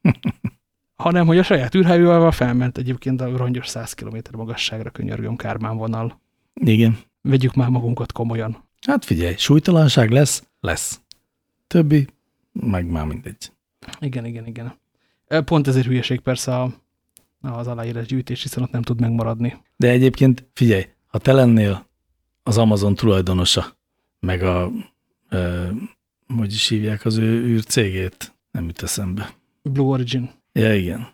hanem hogy a saját űrhajóval felment egyébként a rongyos 100 km magasságra könyörgöm Kármán vonal. Igen. Vegyük már magunkat komolyan. Hát figyelj, súlytalanság lesz, lesz. Többi, meg már mindegy. Igen, igen, igen. Pont ezért hülyeség persze a, az aláírás gyűjtés, hiszen ott nem tud megmaradni. De egyébként figyelj, ha te lennél az Amazon tulajdonosa, meg a, e, hogy is hívják az ő űrcégét, nem jut eszembe. Blue Origin. Ja, igen.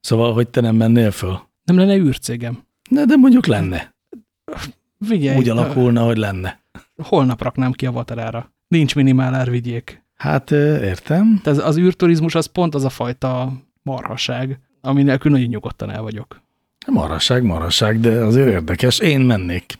Szóval, hogy te nem mennél föl? Nem lenne űrcégem. Ne, de mondjuk lenne. Figyelj. Úgy alakulna, hogy lenne. Holnap raknám ki a vatarára. Nincs minimál árvigyék. Hát értem. Tehát az űrturizmus az pont az a fajta marhaság, ami nélkül nagyon nyugodtan el vagyok. Marhaság, marhaság, de azért érdekes. Én mennék.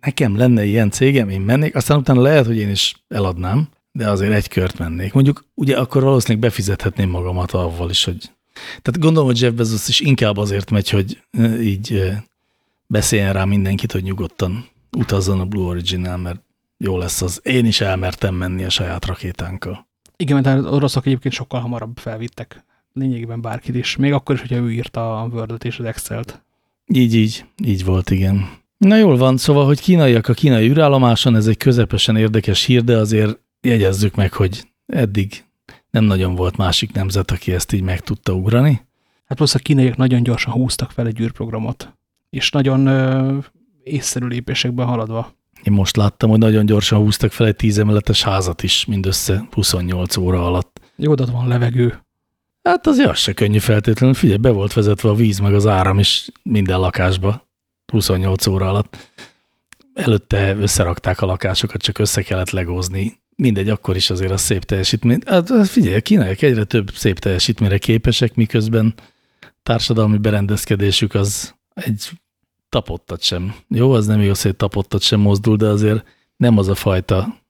Nekem lenne ilyen cégem, én mennék, aztán utána lehet, hogy én is eladnám, de azért egy kört mennék. Mondjuk ugye akkor valószínűleg befizethetném magamat avval is, hogy... Tehát gondolom, hogy Jeff Bezos is inkább azért megy, hogy így beszéljen rá mindenkit, hogy nyugodtan utazzon a Blue Origin-nel, mert jó lesz az. Én is elmertem menni a saját rakétánkkal. Igen, mert az oroszok egyébként sokkal hamarabb felvittek lényegében bárkit is. Még akkor is, hogyha ő írta a word és az Excel-t. Így, így. Így volt, igen. Na jól van, szóval, hogy kínaiak a kínai űrállomáson, ez egy közepesen érdekes hír, de azért jegyezzük meg, hogy eddig nem nagyon volt másik nemzet, aki ezt így meg tudta ugrani. Hát plusz a kínaiak nagyon gyorsan húztak fel egy űrprogramot, és nagyon ö, észszerű lépésekben haladva. Én most láttam, hogy nagyon gyorsan húztak fel egy tízemeletes házat is, mindössze 28 óra alatt. Jó, ott van levegő. Hát az az se könnyű feltétlenül. Figyelj, be volt vezetve a víz meg az áram is minden lakásba 28 óra alatt. Előtte összerakták a lakásokat, csak össze kellett legózni. Mindegy, akkor is azért a szép teljesítmény. Hát figyelj, a kínaiak egyre több szép teljesítményre képesek, miközben társadalmi berendezkedésük az egy tapottat sem. Jó, az nem igaz, hogy tapottat sem mozdul, de azért nem az a fajta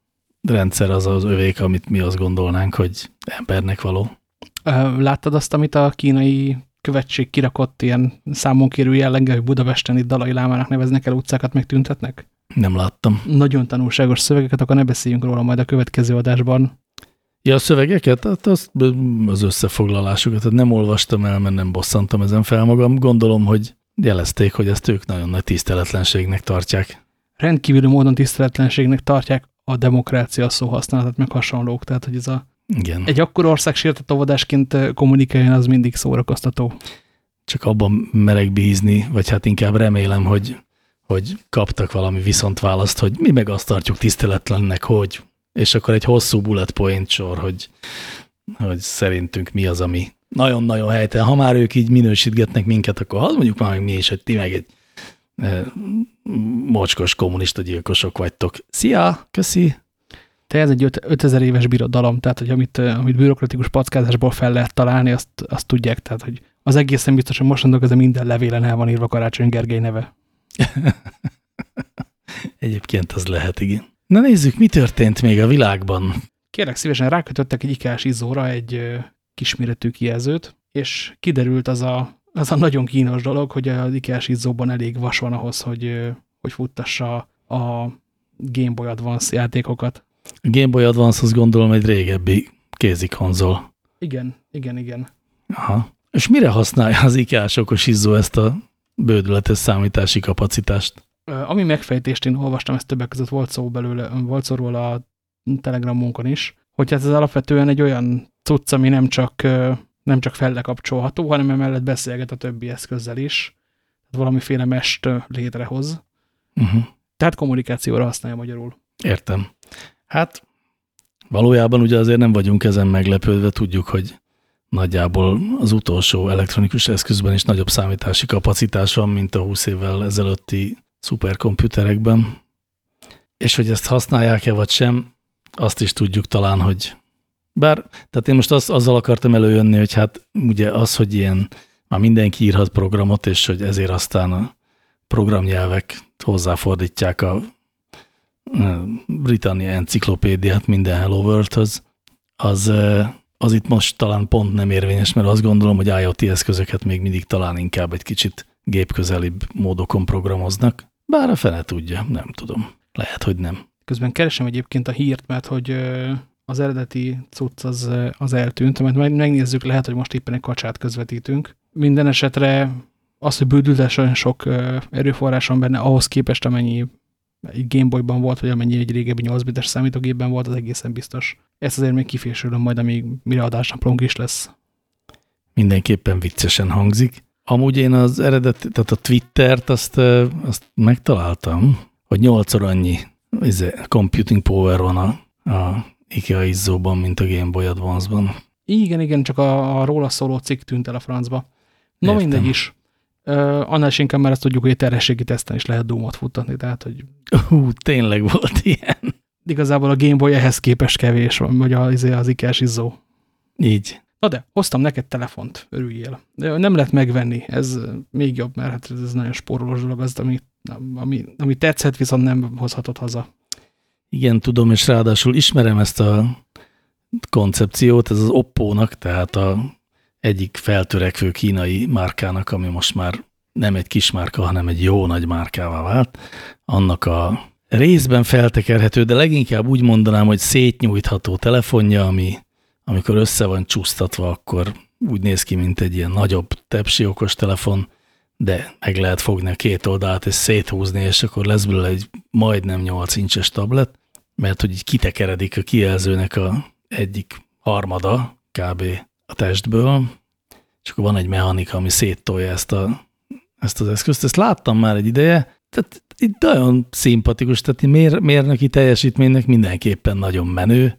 rendszer az az övék, amit mi azt gondolnánk, hogy embernek való. Láttad azt, amit a kínai követség kirakott ilyen számonkérő jelleggel, hogy Budapesten itt Dalai Lámának neveznek el utcákat, megtüntetnek? Nem láttam. Nagyon tanulságos szövegeket, akkor ne beszéljünk róla majd a következő adásban. Ja, a szövegeket? Hát azt, az összefoglalásukat, hát nem olvastam el, mert nem bosszantam ezen fel magam. Gondolom, hogy jelezték, hogy ezt ők nagyon nagy tiszteletlenségnek tartják. Rendkívüli módon tiszteletlenségnek tartják a demokrácia szó használatát, meg hasonlók. Tehát, hogy ez a Igen. egy akkor ország sértett óvodásként kommunikáljon, az mindig szórakoztató. Csak abban merek bízni, vagy hát inkább remélem, hogy, hogy kaptak valami viszontválaszt, hogy mi meg azt tartjuk tiszteletlennek, hogy, és akkor egy hosszú bullet point sor, hogy, hogy szerintünk mi az, ami nagyon-nagyon helytelen. Ha már ők így minősítgetnek minket, akkor hadd mondjuk már mi is, hogy ti meg egy e, mocskos kommunista gyilkosok vagytok. Szia, köszi! Te ez egy 5000 éves birodalom, tehát hogy amit, amit bürokratikus packázásból fel lehet találni, azt, azt tudják, tehát hogy az egészen biztos, hogy mostantól ez minden levélen el van írva Karácsony Gergely neve. Egyébként az lehet, igen. Na nézzük, mi történt még a világban. Kérlek szívesen rákötöttek egy ikás izzóra egy kisméretű kijelzőt, és kiderült az a, az a nagyon kínos dolog, hogy az ikás izzóban elég vas van ahhoz, hogy, hogy futtassa a Game Boy Advance játékokat. A Game Boy Advance azt gondolom egy régebbi kézikonzol. Igen, igen, igen. Aha. És mire használja az IKEA-s okos izzó ezt a bődületes számítási kapacitást? Ami megfejtést én olvastam, ez többek között volt szó belőle, volt szó róla a Telegramunkon is, hogy hát ez alapvetően egy olyan cucc, ami nem csak, nem csak fellekapcsolható, hanem emellett beszélget a többi eszközzel is. Tehát valamiféle mest létrehoz. Uh -huh. Tehát kommunikációra használja magyarul. Értem. Hát valójában ugye azért nem vagyunk ezen meglepődve, tudjuk, hogy nagyjából az utolsó elektronikus eszközben is nagyobb számítási kapacitás van, mint a 20 évvel ezelőtti szuperkomputerekben. És hogy ezt használják-e vagy sem, azt is tudjuk talán, hogy bár, tehát én most az, azzal akartam előjönni, hogy hát ugye az, hogy ilyen, már mindenki írhat programot, és hogy ezért aztán a programnyelvek hozzáfordítják a Britannia enciklopédiát minden Hello World-höz, az, az itt most talán pont nem érvényes, mert azt gondolom, hogy IoT eszközöket még mindig talán inkább egy kicsit gépközelibb módokon programoznak. Bár a fene tudja, nem tudom. Lehet, hogy nem. Közben keresem egyébként a hírt, mert hogy az eredeti cucc az, az eltűnt, mert megnézzük, lehet, hogy most éppen egy kacsát közvetítünk. Minden esetre az, hogy bődültes olyan sok erőforrás van benne, ahhoz képest, amennyi Gameboyban volt, vagy amennyi egy régebbi 8 bites számítógépben volt, az egészen biztos. Ezt azért még kifésülöm majd, amíg mire adásnaplónk is lesz. Mindenképpen viccesen hangzik. Amúgy én az eredet, tehát a Twittert azt, azt megtaláltam, hogy nyolcszor annyi izé, computing power van a, a IKEA izzóban, mint a Game Boy Advance-ban. Igen, igen, csak a, a róla szóló cikk tűnt el a francba. No Értem. mindegy is. Annál is inkább, mert azt tudjuk, hogy a terhességi teszten is lehet Doom-ot futtatni, tehát, hogy... Hú, tényleg volt ilyen. Igazából a Game Boy ehhez képest kevés, vagy az, izé, az IKEA-s izzó. Így. Na de, hoztam neked telefont, örüljél. De nem lehet megvenni, ez még jobb, mert hát ez nagyon spórolós dolog, az, ami, ami, ami tetszett, viszont nem hozhatod haza. Igen, tudom, és ráadásul ismerem ezt a koncepciót, ez az Oppo-nak, tehát a egyik feltörekvő kínai márkának, ami most már nem egy kis márka, hanem egy jó nagy márkává vált, annak a részben feltekerhető, de leginkább úgy mondanám, hogy szétnyújtható telefonja, ami amikor össze van csúsztatva, akkor úgy néz ki, mint egy ilyen nagyobb tepsi okos telefon, de meg lehet fogni a két oldalt és széthúzni, és akkor lesz belőle egy majdnem 8 incses tablet, mert hogy így kitekeredik a kijelzőnek a egyik harmada kb. A testből, és akkor van egy mechanika, ami széttolja ezt, a, ezt az eszközt. Ezt láttam már egy ideje, tehát itt nagyon szimpatikus, tehát mér, mérnöki teljesítménynek mindenképpen nagyon menő.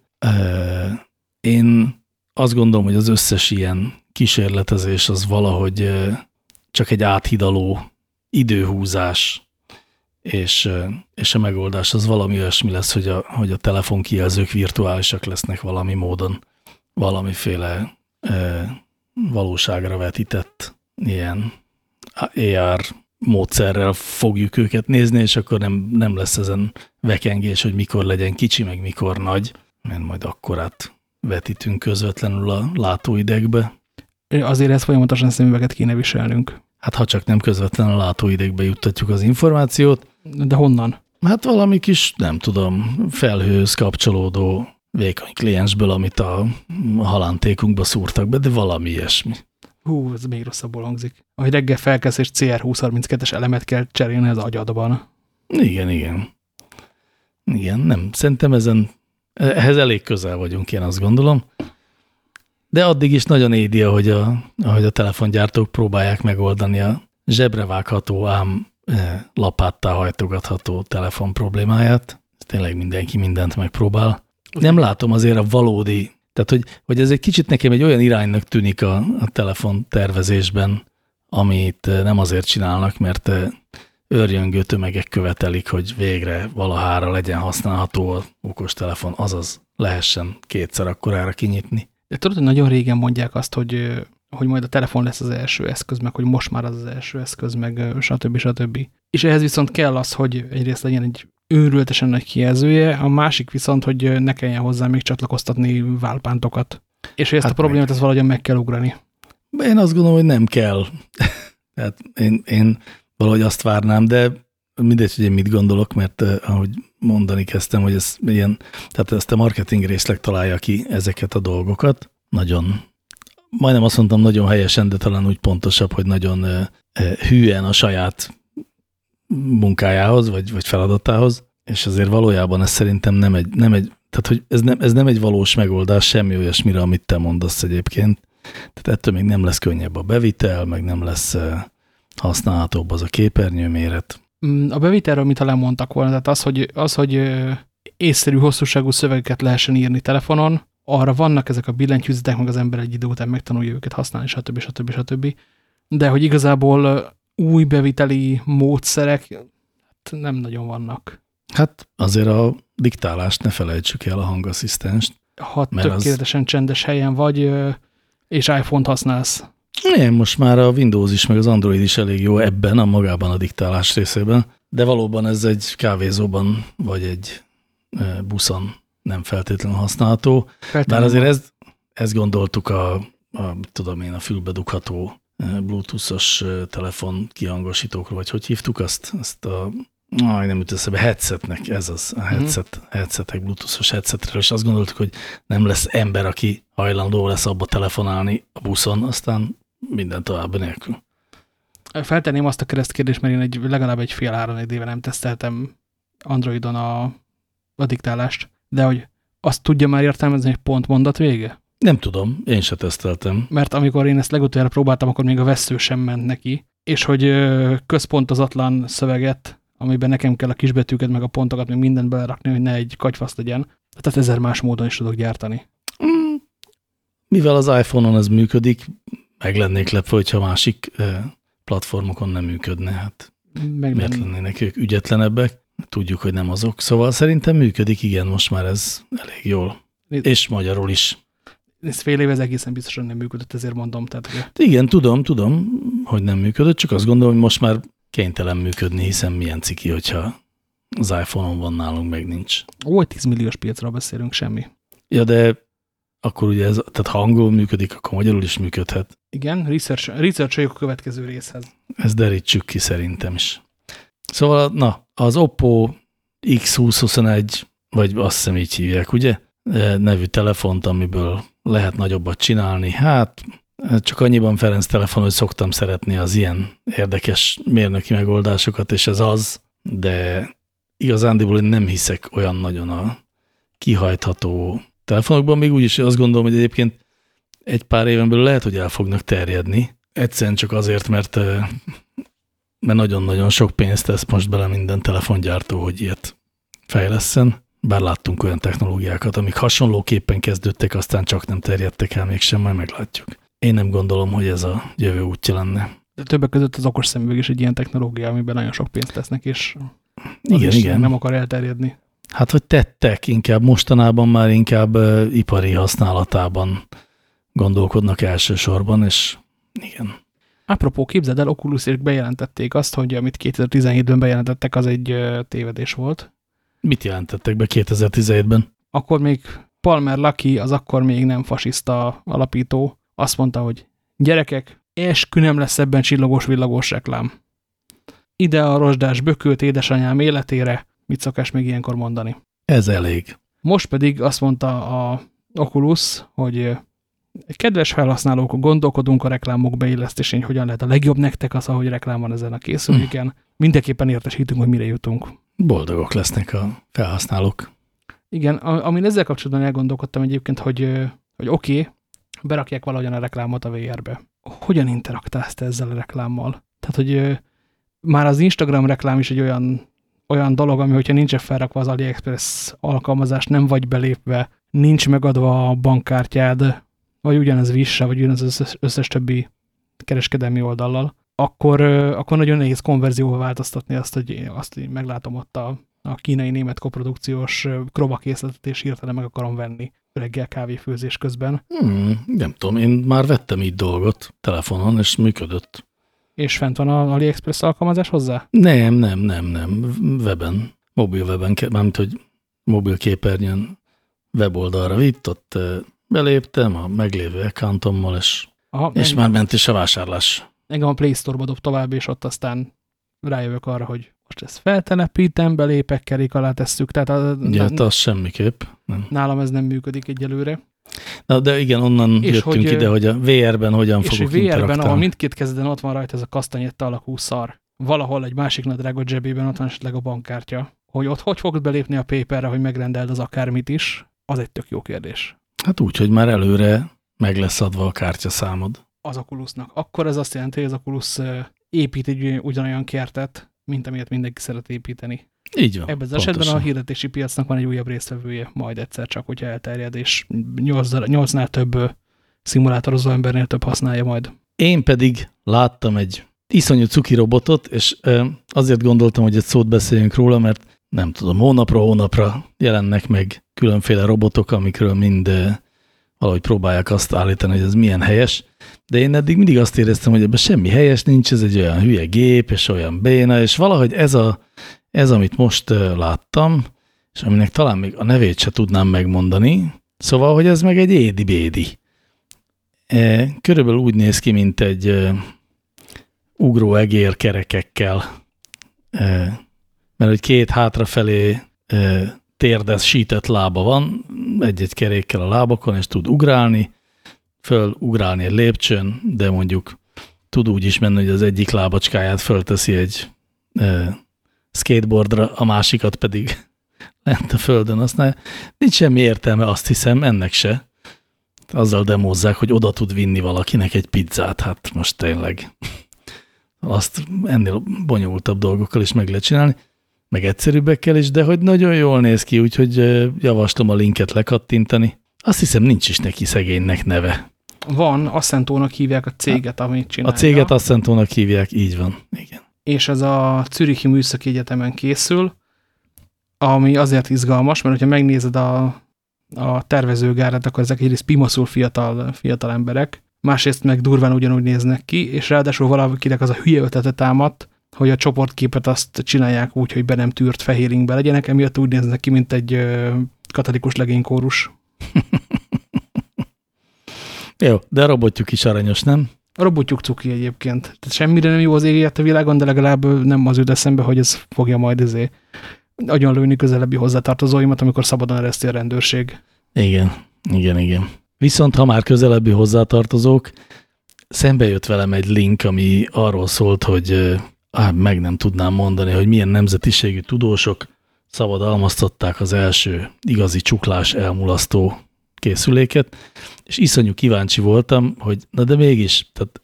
Én azt gondolom, hogy az összes ilyen kísérletezés az valahogy csak egy áthidaló időhúzás, és, és a megoldás az valami olyasmi lesz, hogy a, hogy a telefonkijelzők virtuálisak lesznek valami módon, valamiféle valóságra vetített ilyen AR módszerrel fogjuk őket nézni, és akkor nem, nem lesz ezen vekengés, hogy mikor legyen kicsi, meg mikor nagy, mert majd akkorát vetítünk közvetlenül a látóidegbe. Azért ezt folyamatosan szemüveget kéne viselnünk. Hát ha csak nem közvetlenül a látóidegbe juttatjuk az információt. De honnan? Hát valami kis, nem tudom, felhőz kapcsolódó vékony kliensből, amit a halántékunkba szúrtak be, de valami ilyesmi. Hú, ez még rosszabbul hangzik. Ahogy reggel felkezd, és CR2032-es elemet kell cserélni az agyadban. Igen, igen. Igen, nem. Szerintem ezen ehhez elég közel vagyunk, én azt gondolom. De addig is nagyon édi, ahogy a, ahogy a telefongyártók próbálják megoldani a zsebrevágható, ám eh, lapáttá hajtogatható telefon problémáját. Tényleg mindenki mindent megpróbál. Nem látom azért a valódi, tehát hogy, hogy ez egy kicsit nekem egy olyan iránynak tűnik a, a telefon tervezésben, amit eh, nem azért csinálnak, mert eh, őrjöngő tömegek követelik, hogy végre valahára legyen használható a okostelefon, azaz lehessen kétszer akkorára kinyitni. De tudod, hogy nagyon régen mondják azt, hogy, hogy majd a telefon lesz az első eszköz, meg hogy most már az az első eszköz, meg stb. stb. És ehhez viszont kell az, hogy egyrészt legyen egy őrültesen nagy kijelzője, a másik viszont, hogy ne kelljen hozzá még csatlakoztatni válpántokat. És hogy ezt hát a problémát ezt valahogyan meg kell ugrani. Én azt gondolom, hogy nem kell. Tehát én, én valahogy azt várnám, de mindegy, hogy én mit gondolok, mert ahogy mondani kezdtem, hogy ez ilyen, tehát ezt a marketing részleg találja ki ezeket a dolgokat. Nagyon, majdnem azt mondtam nagyon helyesen, de talán úgy pontosabb, hogy nagyon hűen a saját munkájához, vagy, vagy feladatához, és azért valójában ez szerintem nem egy, nem egy tehát hogy ez nem, ez nem egy valós megoldás semmi olyasmire, amit te mondasz egyébként. Tehát ettől még nem lesz könnyebb a bevitel, meg nem lesz használhatóbb az a képernyő méret. Mm, a bevitelről mit talán mondtak volna, tehát az, hogy, az, hogy észszerű, hosszúságú szövegeket lehessen írni telefonon, arra vannak ezek a billentyűzetek, meg az ember egy idő után megtanulja őket használni, stb. stb. stb. De hogy igazából új beviteli módszerek hát nem nagyon vannak. Hát azért a diktálást ne felejtsük el, a hangasszisztenst. Ha tökéletesen az... csendes helyen vagy, és iPhone-t használsz. Nem, most már a Windows is, meg az Android is elég jó ebben, a magában a diktálás részében, de valóban ez egy kávézóban, vagy egy buszon nem feltétlenül használható. Feltétlenül. Bár azért ezt, ezt gondoltuk a, a, tudom én, a fülbedugható bluetoothos telefon kihangosítókról, vagy hogy hívtuk azt, azt a Aj, nem jut eszebe, headsetnek, ez az, a mhm. headset, mm. headsetek, bluetoothos headsetről, és azt gondoltuk, hogy nem lesz ember, aki hajlandó lesz abba telefonálni a buszon, aztán minden tovább nélkül. Feltenném azt a keresztkérdést, mert én egy, legalább egy fél-három éve nem teszteltem Androidon a, a diktálást, de hogy azt tudja már értelmezni, hogy pont mondat vége? Nem tudom, én se teszteltem. Mert amikor én ezt legutoljára próbáltam, akkor még a vesző sem ment neki, és hogy központozatlan szöveget amiben nekem kell a kisbetűket, meg a pontokat, meg mindent belerakni, hogy ne egy kagyfasz legyen. Tehát ezer más módon is tudok gyártani. Mm. Mivel az iPhone-on ez működik, meg lennék lepve, hogyha másik platformokon nem működne. Hát meg miért nem. lennének ők ügyetlenebbek? Tudjuk, hogy nem azok. Szóval szerintem működik, igen, most már ez elég jól. Nézd. És magyarul is. Ez fél év ez egészen biztosan nem működött, ezért mondom. Tehát, hogy... Igen, tudom, tudom, hogy nem működött, csak azt gondolom, hogy most már kénytelen működni, hiszen milyen ciki, hogyha az iPhone-on van nálunk, meg nincs. Ó, 10 milliós piacról beszélünk, semmi. Ja, de akkor ugye ez, tehát ha angol működik, akkor magyarul is működhet. Igen, research, research a következő részhez. Ezt derítsük ki szerintem is. Szóval, na, az Oppo X2021, vagy azt hiszem így hívják, ugye? E, nevű telefont, amiből lehet nagyobbat csinálni. Hát csak annyiban Ferenc telefon, hogy szoktam szeretni az ilyen érdekes mérnöki megoldásokat, és ez az, de igazándiból én nem hiszek olyan nagyon a kihajtható telefonokban, még úgyis azt gondolom, hogy egyébként egy pár éven belül lehet, hogy el fognak terjedni. Egyszerűen csak azért, mert mert nagyon-nagyon sok pénzt tesz most bele minden telefongyártó, hogy ilyet fejleszen. Bár láttunk olyan technológiákat, amik hasonlóképpen kezdődtek, aztán csak nem terjedtek el mégsem, majd meglátjuk. Én nem gondolom, hogy ez a jövő útja lenne. De többek között az okos szemüveg is egy ilyen technológia, amiben nagyon sok pénzt tesznek, és igen, igen. nem akar elterjedni. Hát, hogy tettek, inkább mostanában már inkább uh, ipari használatában gondolkodnak elsősorban, és igen. Apropó, képzeld el, Oculus és bejelentették azt, hogy amit 2017-ben bejelentettek, az egy uh, tévedés volt. Mit jelentettek be 2017-ben? Akkor még Palmer Lucky, az akkor még nem fasiszta alapító, azt mondta, hogy gyerekek, eskü nem lesz ebben csillogós-villagós reklám. Ide a rozsdás bökölt édesanyám életére, mit szokás még ilyenkor mondani. Ez elég. Most pedig azt mondta a Oculus, hogy kedves felhasználók, gondolkodunk a reklámok beillesztésén, hogy hogyan lehet a legjobb nektek az, ahogy reklám van ezen a készüléken. Mindenképpen értesítünk, hogy mire jutunk. Boldogok lesznek a felhasználók. Igen, amin ezzel kapcsolatban elgondolkodtam egyébként, hogy, hogy oké, okay, berakják valahogyan a reklámot a VR-be. Hogyan interaktálsz te ezzel a reklámmal? Tehát, hogy már az Instagram reklám is egy olyan, olyan dolog, ami hogyha nincs felrakva az AliExpress alkalmazás, nem vagy belépve, nincs megadva a bankkártyád, vagy ugyanez vissa, vagy ugyanez az összes többi kereskedelmi oldallal, akkor, akkor nagyon nehéz konverzióval változtatni azt, hogy azt hogy meglátom ott a, a kínai-német koprodukciós kromakészletet, és hirtelen meg akarom venni reggel kávéfőzés közben. Hmm, nem tudom, én már vettem így dolgot telefonon, és működött. És fent van a AliExpress alkalmazás hozzá? Nem, nem, nem, nem. Weben. Mobil weben, mármint, hogy mobil képernyőn weboldalra vitt, ott beléptem a meglévő accountommal, és, Aha, és már ment is a vásárlás. Engem a Play Store-ba dob tovább, és ott aztán rájövök arra, hogy most ezt feltelepítem, belépek, kerék alá tesszük. Tehát a, Ugye, hát az semmiképp. Nem. Nálam ez nem működik egyelőre. Na, de igen, onnan és jöttünk hogy, ide, hogy a VR-ben hogyan és fogok És VR-ben, ahol mindkét kezeden ott van rajta ez a kasztanyetta alakú szar, valahol egy másik nadrágot zsebében ott van esetleg a bankkártya, hogy ott hogy fogod belépni a paperre, hogy megrendeld az akármit is, az egy tök jó kérdés. Hát úgy, hogy már előre meg lesz adva a kártyaszámod. Az Oculusnak. Akkor ez azt jelenti, hogy az Oculus épít egy ugyanolyan kertet, mint amilyet mindenki szeret építeni. Így van. Ebben az esetben a hirdetési piacnak van egy újabb résztvevője, majd egyszer csak, hogyha elterjed, és 8-nál több szimulátorozó embernél több használja majd. Én pedig láttam egy iszonyú cuki robotot, és azért gondoltam, hogy egy szót beszéljünk róla, mert nem tudom, hónapra hónapra jelennek meg különféle robotok, amikről mind valahogy próbálják azt állítani, hogy ez milyen helyes, de én eddig mindig azt éreztem, hogy ebben semmi helyes nincs, ez egy olyan hülye gép, és olyan béna, és valahogy ez, a, ez amit most láttam, és aminek talán még a nevét se tudnám megmondani, szóval, hogy ez meg egy édi-bédi. E, körülbelül úgy néz ki, mint egy ugró egér kerekekkel, e, mert hogy két hátrafelé térdez sített lába van, egy-egy kerékkel a lábakon, és tud ugrálni, föl ugrálni egy lépcsőn, de mondjuk tud úgy is menni, hogy az egyik lábacskáját fölteszi egy e, skateboardra, a másikat pedig lent a földön használja. Nincs semmi értelme, azt hiszem, ennek se. Azzal demózzák, hogy oda tud vinni valakinek egy pizzát, hát most tényleg azt ennél bonyolultabb dolgokkal is meg lehet csinálni meg egyszerűbbekkel is, de hogy nagyon jól néz ki, úgyhogy javaslom a linket lekattintani. Azt hiszem nincs is neki szegénynek neve. Van, Ascentónak hívják a céget, amit csinálja. A céget Ascentónak hívják, így van, igen. És ez a Zürichi Műszaki Egyetemen készül, ami azért izgalmas, mert hogyha megnézed a, a tervezőgárat, akkor ezek egyrészt pimaszul fiatal, fiatal emberek, másrészt meg durván ugyanúgy néznek ki, és ráadásul valakinek az a hülye ötlete támadt, hogy a csoportképet azt csinálják úgy, hogy be nem tűrt fehérinkbe legyenek, emiatt úgy néznek ki, mint egy katolikus legénykórus. Jó, de a robotjuk is aranyos, nem? A robotjuk cuki egyébként. Tehát semmire nem jó az éget a világon, de legalább nem az jut eszembe, hogy ez fogja majd ezé nagyon lőni közelebbi hozzátartozóimat, amikor szabadon ereszti a rendőrség. Igen, igen, igen. Viszont ha már közelebbi hozzátartozók, szembe jött velem egy link, ami arról szólt, hogy á, meg nem tudnám mondani, hogy milyen nemzetiségű tudósok szabadalmaztatták az első igazi csuklás elmulasztó készüléket, és iszonyú kíváncsi voltam, hogy na de mégis, tehát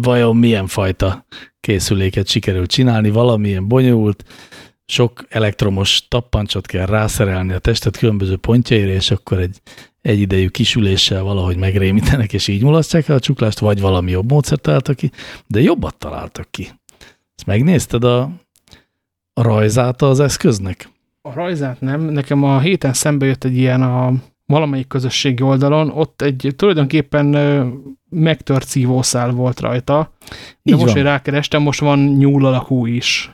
vajon milyen fajta készüléket sikerült csinálni, valamilyen bonyolult, sok elektromos tappancsot kell rászerelni a testet különböző pontjaira, és akkor egy egyidejű kisüléssel valahogy megrémítenek, és így mulasztják el a csuklást, vagy valami jobb módszert találtak ki, de jobbat találtak ki. Ezt megnézted a, a rajzát az eszköznek? A rajzát nem. Nekem a héten szembe jött egy ilyen a valamelyik közösségi oldalon, ott egy tulajdonképpen megtört szívószál volt rajta. De Így most, hogy rákerestem, most van nyúl alakú is.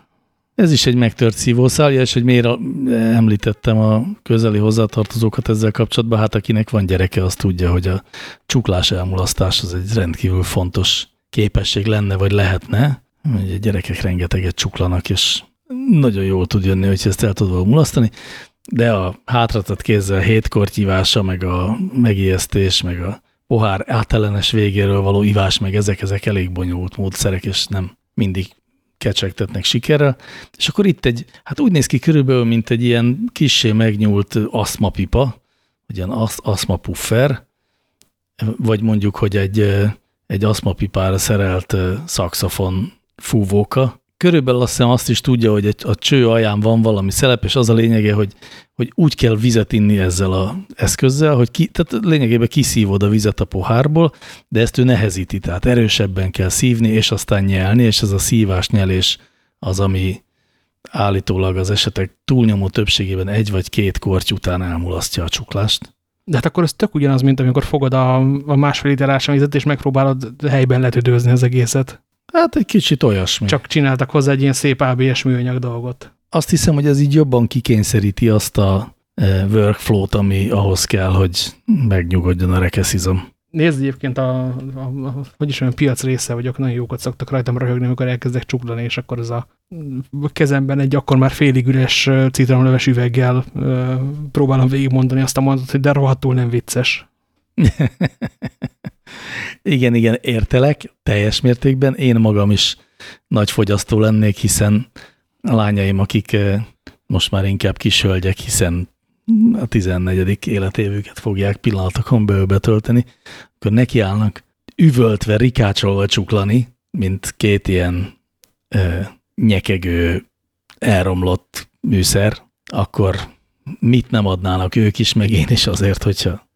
Ez is egy megtört szívószál, és hogy miért említettem a közeli hozzátartozókat ezzel kapcsolatban, hát akinek van gyereke, az tudja, hogy a csuklás elmulasztás az egy rendkívül fontos képesség lenne, vagy lehetne, Ugye gyerekek rengeteget csuklanak, és nagyon jól tud jönni, hogy ezt el tudod mulasztani, de a hátratett kézzel hétkortyívása, meg a megijesztés, meg a pohár átellenes végéről való ivás, meg ezek, ezek elég bonyolult módszerek, és nem mindig kecsegtetnek sikerrel. És akkor itt egy, hát úgy néz ki körülbelül, mint egy ilyen kissé megnyúlt aszmapipa, vagy ilyen aszmapuffer, vagy mondjuk, hogy egy, egy aszmapipára szerelt szakszafon fúvóka. Körülbelül azt hiszem azt is tudja, hogy egy, a cső alján van valami szelep, és az a lényege, hogy, hogy úgy kell vizet inni ezzel az eszközzel, hogy ki, tehát lényegében kiszívod a vizet a pohárból, de ezt ő nehezíti, tehát erősebben kell szívni, és aztán nyelni, és ez a szívás-nyelés az, ami állítólag az esetek túlnyomó többségében egy vagy két korty után elmulasztja a csuklást. De hát akkor ez tök ugyanaz, mint amikor fogod a, a másfél liter ásványvizet, és megpróbálod helyben letüdőzni az egészet. Hát egy kicsit olyasmi. Csak csináltak hozzá egy ilyen szép ABS műanyag dolgot. Azt hiszem, hogy ez így jobban kikényszeríti azt a e, workflow-t, ami ahhoz kell, hogy megnyugodjon a rekeszizom. Nézd egyébként, a, a, a, hogy is olyan piac része vagyok, nagyon jókat szoktak rajtam röhögni, amikor elkezdek csuklani, és akkor az a kezemben egy akkor már félig üres citromleves üveggel ö, próbálom végigmondani azt a mondatot, hogy de rohadtul nem vicces. igen, igen, értelek teljes mértékben. Én magam is nagy fogyasztó lennék, hiszen a lányaim, akik most már inkább kis hölgyek, hiszen a 14. életévüket fogják pillanatokon belül betölteni, akkor nekiállnak üvöltve, rikácsolva csuklani, mint két ilyen ö, nyekegő, elromlott műszer, akkor mit nem adnának ők is, meg én is azért, hogyha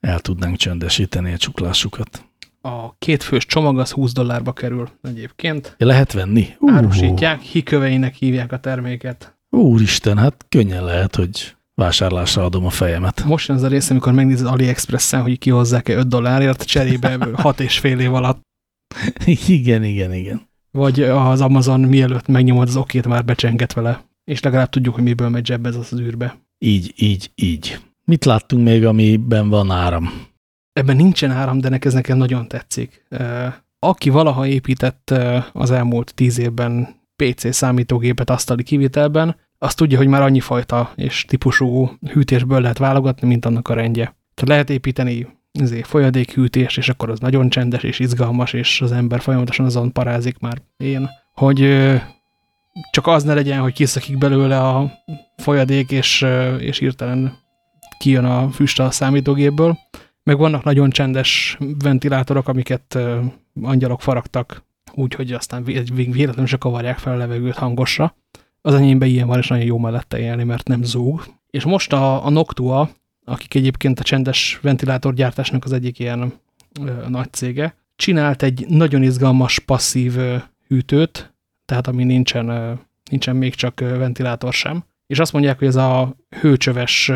el tudnánk csöndesíteni a csuklásukat. A kétfős csomag az 20 dollárba kerül egyébként. Ja, lehet venni? Uh. Árusítják, hiköveinek hívják a terméket. Úristen, hát könnyen lehet, hogy vásárlásra adom a fejemet. Most jön az a rész, amikor megnézed AliExpress-en, hogy kihozzák-e 5 dollárért, cserébe 6 és fél év alatt. Igen, igen, igen. Vagy az Amazon mielőtt megnyomod az okét, már becsenget vele. És legalább tudjuk, hogy miből megy zseb ez az űrbe. Így, így, így. Mit láttunk még, amiben van áram? Ebben nincsen áram, de ez nekem nagyon tetszik. Aki valaha épített az elmúlt tíz évben PC számítógépet asztali kivitelben, azt tudja, hogy már annyi fajta és típusú hűtésből lehet válogatni, mint annak a rendje. Tehát lehet építeni ezért folyadékhűtés, és akkor az nagyon csendes és izgalmas, és az ember folyamatosan azon parázik már én, hogy csak az ne legyen, hogy kiszakik belőle a folyadék, és, és hirtelen kijön a füst a számítógépből. Meg vannak nagyon csendes ventilátorok, amiket angyalok faragtak, úgyhogy aztán véletlenül se kavarják fel a levegőt hangosra. Az enyémben ilyen van, és nagyon jó mellette élni, mert nem zúg. És most a, a Noctua, akik egyébként a csendes ventilátorgyártásnak az egyik ilyen ö, nagy cége, csinált egy nagyon izgalmas passzív ö, hűtőt, tehát ami nincsen, ö, nincsen még csak ö, ventilátor sem. És azt mondják, hogy ez a hőcsöves,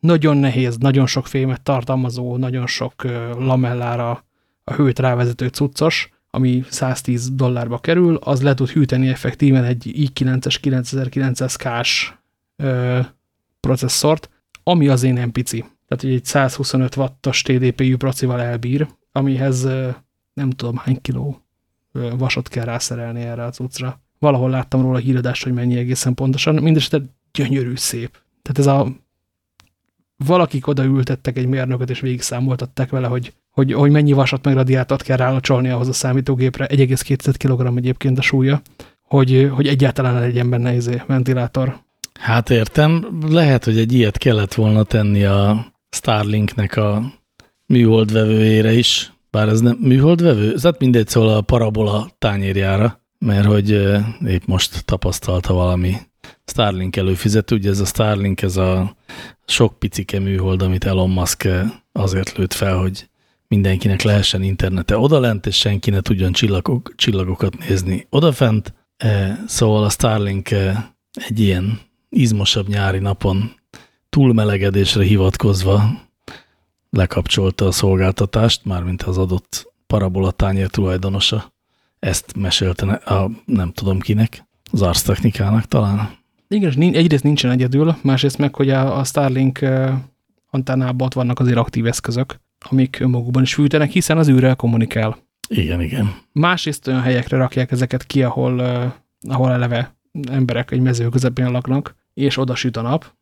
nagyon nehéz, nagyon sok fémet tartalmazó, nagyon sok lamellára a hőt rávezető cuccos, ami 110 dollárba kerül, az le tud hűteni effektíven egy i9-es 9900K-s processzort, ami azért nem pici. Tehát, hogy egy 125 wattos TDP-jű procival elbír, amihez nem tudom hány kiló vasot kell rászerelni erre a cuccra. Valahol láttam róla híradást, hogy mennyi egészen pontosan. Mindenesetre gyönyörű szép. Tehát ez a valakik odaültettek egy mérnököt, és végig számoltatták vele, hogy hogy, hogy mennyi vasat meg radiátort kell rálacsolni ahhoz a számítógépre, 1,2 kg egyébként a súlya, hogy, hogy egyáltalán legyen benne izé, ventilátor. Hát értem, lehet, hogy egy ilyet kellett volna tenni a Starlinknek a műholdvevőjére is, bár ez nem műholdvevő, ez hát mindegy, szóval a parabola tányérjára, mert hogy épp most tapasztalta valami Starlink előfizető, ugye ez a Starlink, ez a sok picike műhold, amit Elon Musk azért lőtt fel, hogy mindenkinek lehessen internete odalent, és senki ne tudjon csillagok, csillagokat nézni odafent. E, szóval a Starlink e, egy ilyen izmosabb nyári napon túlmelegedésre hivatkozva lekapcsolta a szolgáltatást, mármint az adott parabolatányér tulajdonosa. Ezt mesélte a nem tudom kinek, az arctechnikának talán. Igen, egyrészt nincsen egyedül, másrészt meg, hogy a, a Starlink antennában ott vannak azért aktív eszközök, amik önmagukban is fűtenek, hiszen az űrrel kommunikál. Igen, igen. Másrészt olyan helyekre rakják ezeket ki, ahol, uh, ahol eleve emberek egy mező közepén laknak, és oda süt a nap.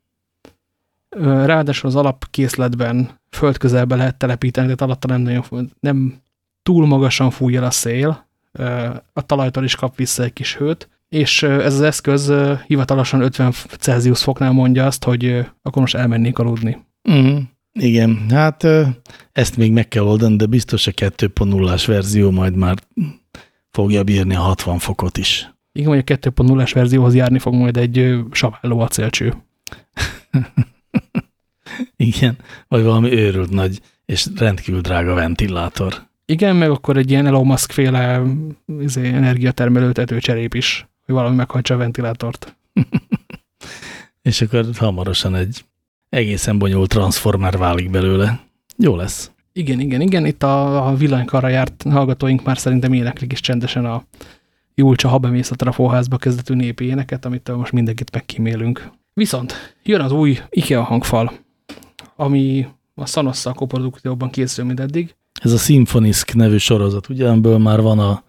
Ráadásul az alapkészletben földközelbe lehet telepíteni, tehát alatta nem, nagyon, nem túl magasan fúj el a szél, a talajtól is kap vissza egy kis hőt, és ez az eszköz hivatalosan 50 Celsius foknál mondja azt, hogy akkor most elmennék aludni. -huh. Igen, hát ezt még meg kell oldani, de biztos a 2.0-ás verzió majd már fogja bírni a 60 fokot is. Igen, hogy a 2.0-ás verzióhoz járni fog majd egy saválló acélcső. Igen, vagy valami őrült nagy és rendkívül drága ventilátor. Igen, meg akkor egy ilyen Elon Musk féle izé, energiatermelő tetőcserép is, hogy valami meghajtsa a ventilátort. és akkor hamarosan egy egészen bonyolult transformer válik belőle. Jó lesz. Igen, igen, igen. Itt a, a villanykarra járt hallgatóink már szerintem éneklik is csendesen a Julcsa Habemész a trafóházba kezdetű népi éneket, amit most mindenkit megkímélünk. Viszont jön az új IKEA hangfal, ami a Sanosszal koprodukcióban készül, mint eddig. Ez a Symphonisk nevű sorozat, ugye, amiből már van a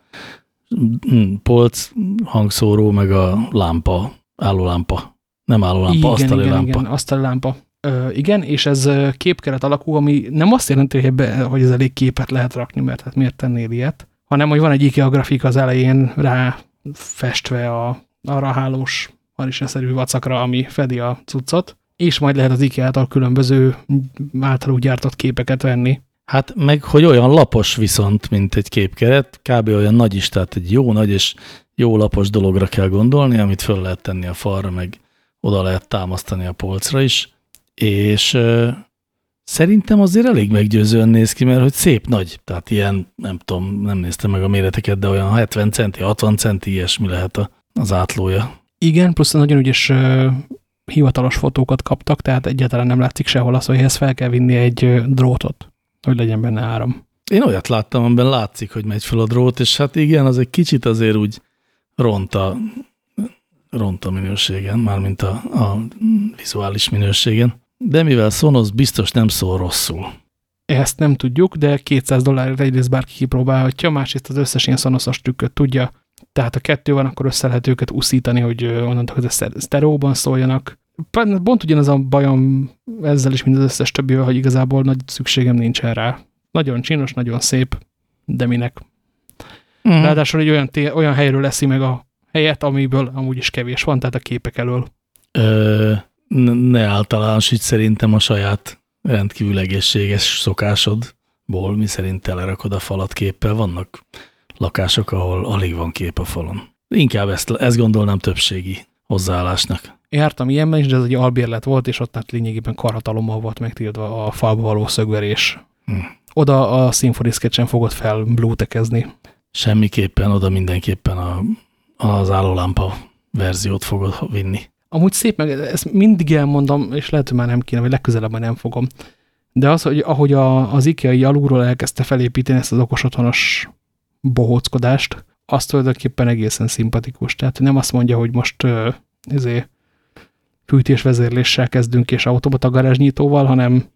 polc hangszóró, meg a lámpa, állólámpa. Nem állólámpa, igen, asztali igen, lámpa. Igen, asztali lámpa. Ö, igen, és ez képkeret alakú, ami nem azt jelenti, hogy, ebbe, hogy ez elég képet lehet rakni, mert hát miért tennél ilyet, hanem hogy van egy IKEA grafika az elején rá festve a, arra a hálós harisnyaszerű vacakra, ami fedi a cuccot, és majd lehet az IKEA-tól különböző általuk gyártott képeket venni. Hát meg, hogy olyan lapos viszont, mint egy képkeret, kb. olyan nagy is, tehát egy jó nagy és jó lapos dologra kell gondolni, amit föl lehet tenni a falra, meg oda lehet támasztani a polcra is, és szerintem azért elég meggyőzően néz ki, mert hogy szép nagy, tehát ilyen, nem tudom, nem néztem meg a méreteket, de olyan 70 centi, 60 centi, ilyesmi lehet a, az átlója. Igen, plusz nagyon ügyes ö, hivatalos fotókat kaptak, tehát egyáltalán nem látszik sehol az, hogy ehhez fel kell vinni egy drótot, hogy legyen benne áram. Én olyat láttam, amiben látszik, hogy megy fel a drót, és hát igen, az egy kicsit azért úgy ront a, ront a minőségen, mármint a, a vizuális minőségen. De mivel Sonos biztos nem szól rosszul. Ezt nem tudjuk, de 200 dollárért egyrészt bárki kipróbálhatja, másrészt az összes ilyen szonoszos trükköt tudja. Tehát ha kettő van, akkor össze lehet őket uszítani, hogy onnantól kezdve sztereóban szóljanak. Pont ugyanaz a bajom ezzel is, mint az összes többivel, hogy igazából nagy szükségem nincsen rá. Nagyon csinos, nagyon szép, de minek. Mm. Ráadásul egy olyan, té- olyan helyről leszi meg a helyet, amiből amúgy is kevés van, tehát a képek elől. Ö, ne általánosít szerintem a saját rendkívül egészséges szokásodból, mi szerint telerakod a falat képpel. Vannak lakások, ahol alig van kép a falon. Inkább ezt, ezt gondolnám többségi hozzáállásnak. Jártam ilyenben is, de ez egy albérlet volt, és ott hát lényegében karhatalommal volt megtiltva a falba való szögverés. Hm. Oda a Symphony Sketchen fogott fel bluetekezni. Semmiképpen, oda mindenképpen a, az állólámpa verziót fogod vinni. Amúgy szép, meg ezt mindig elmondom, és lehet, hogy már nem kéne, vagy legközelebb már nem fogom. De az, hogy ahogy a, az IKEA-i alulról elkezdte felépíteni ezt az okos otthonos bohóckodást, az tulajdonképpen egészen szimpatikus. Tehát nem azt mondja, hogy most uh, ezért fűtésvezérléssel kezdünk és automata garázsnyitóval, hanem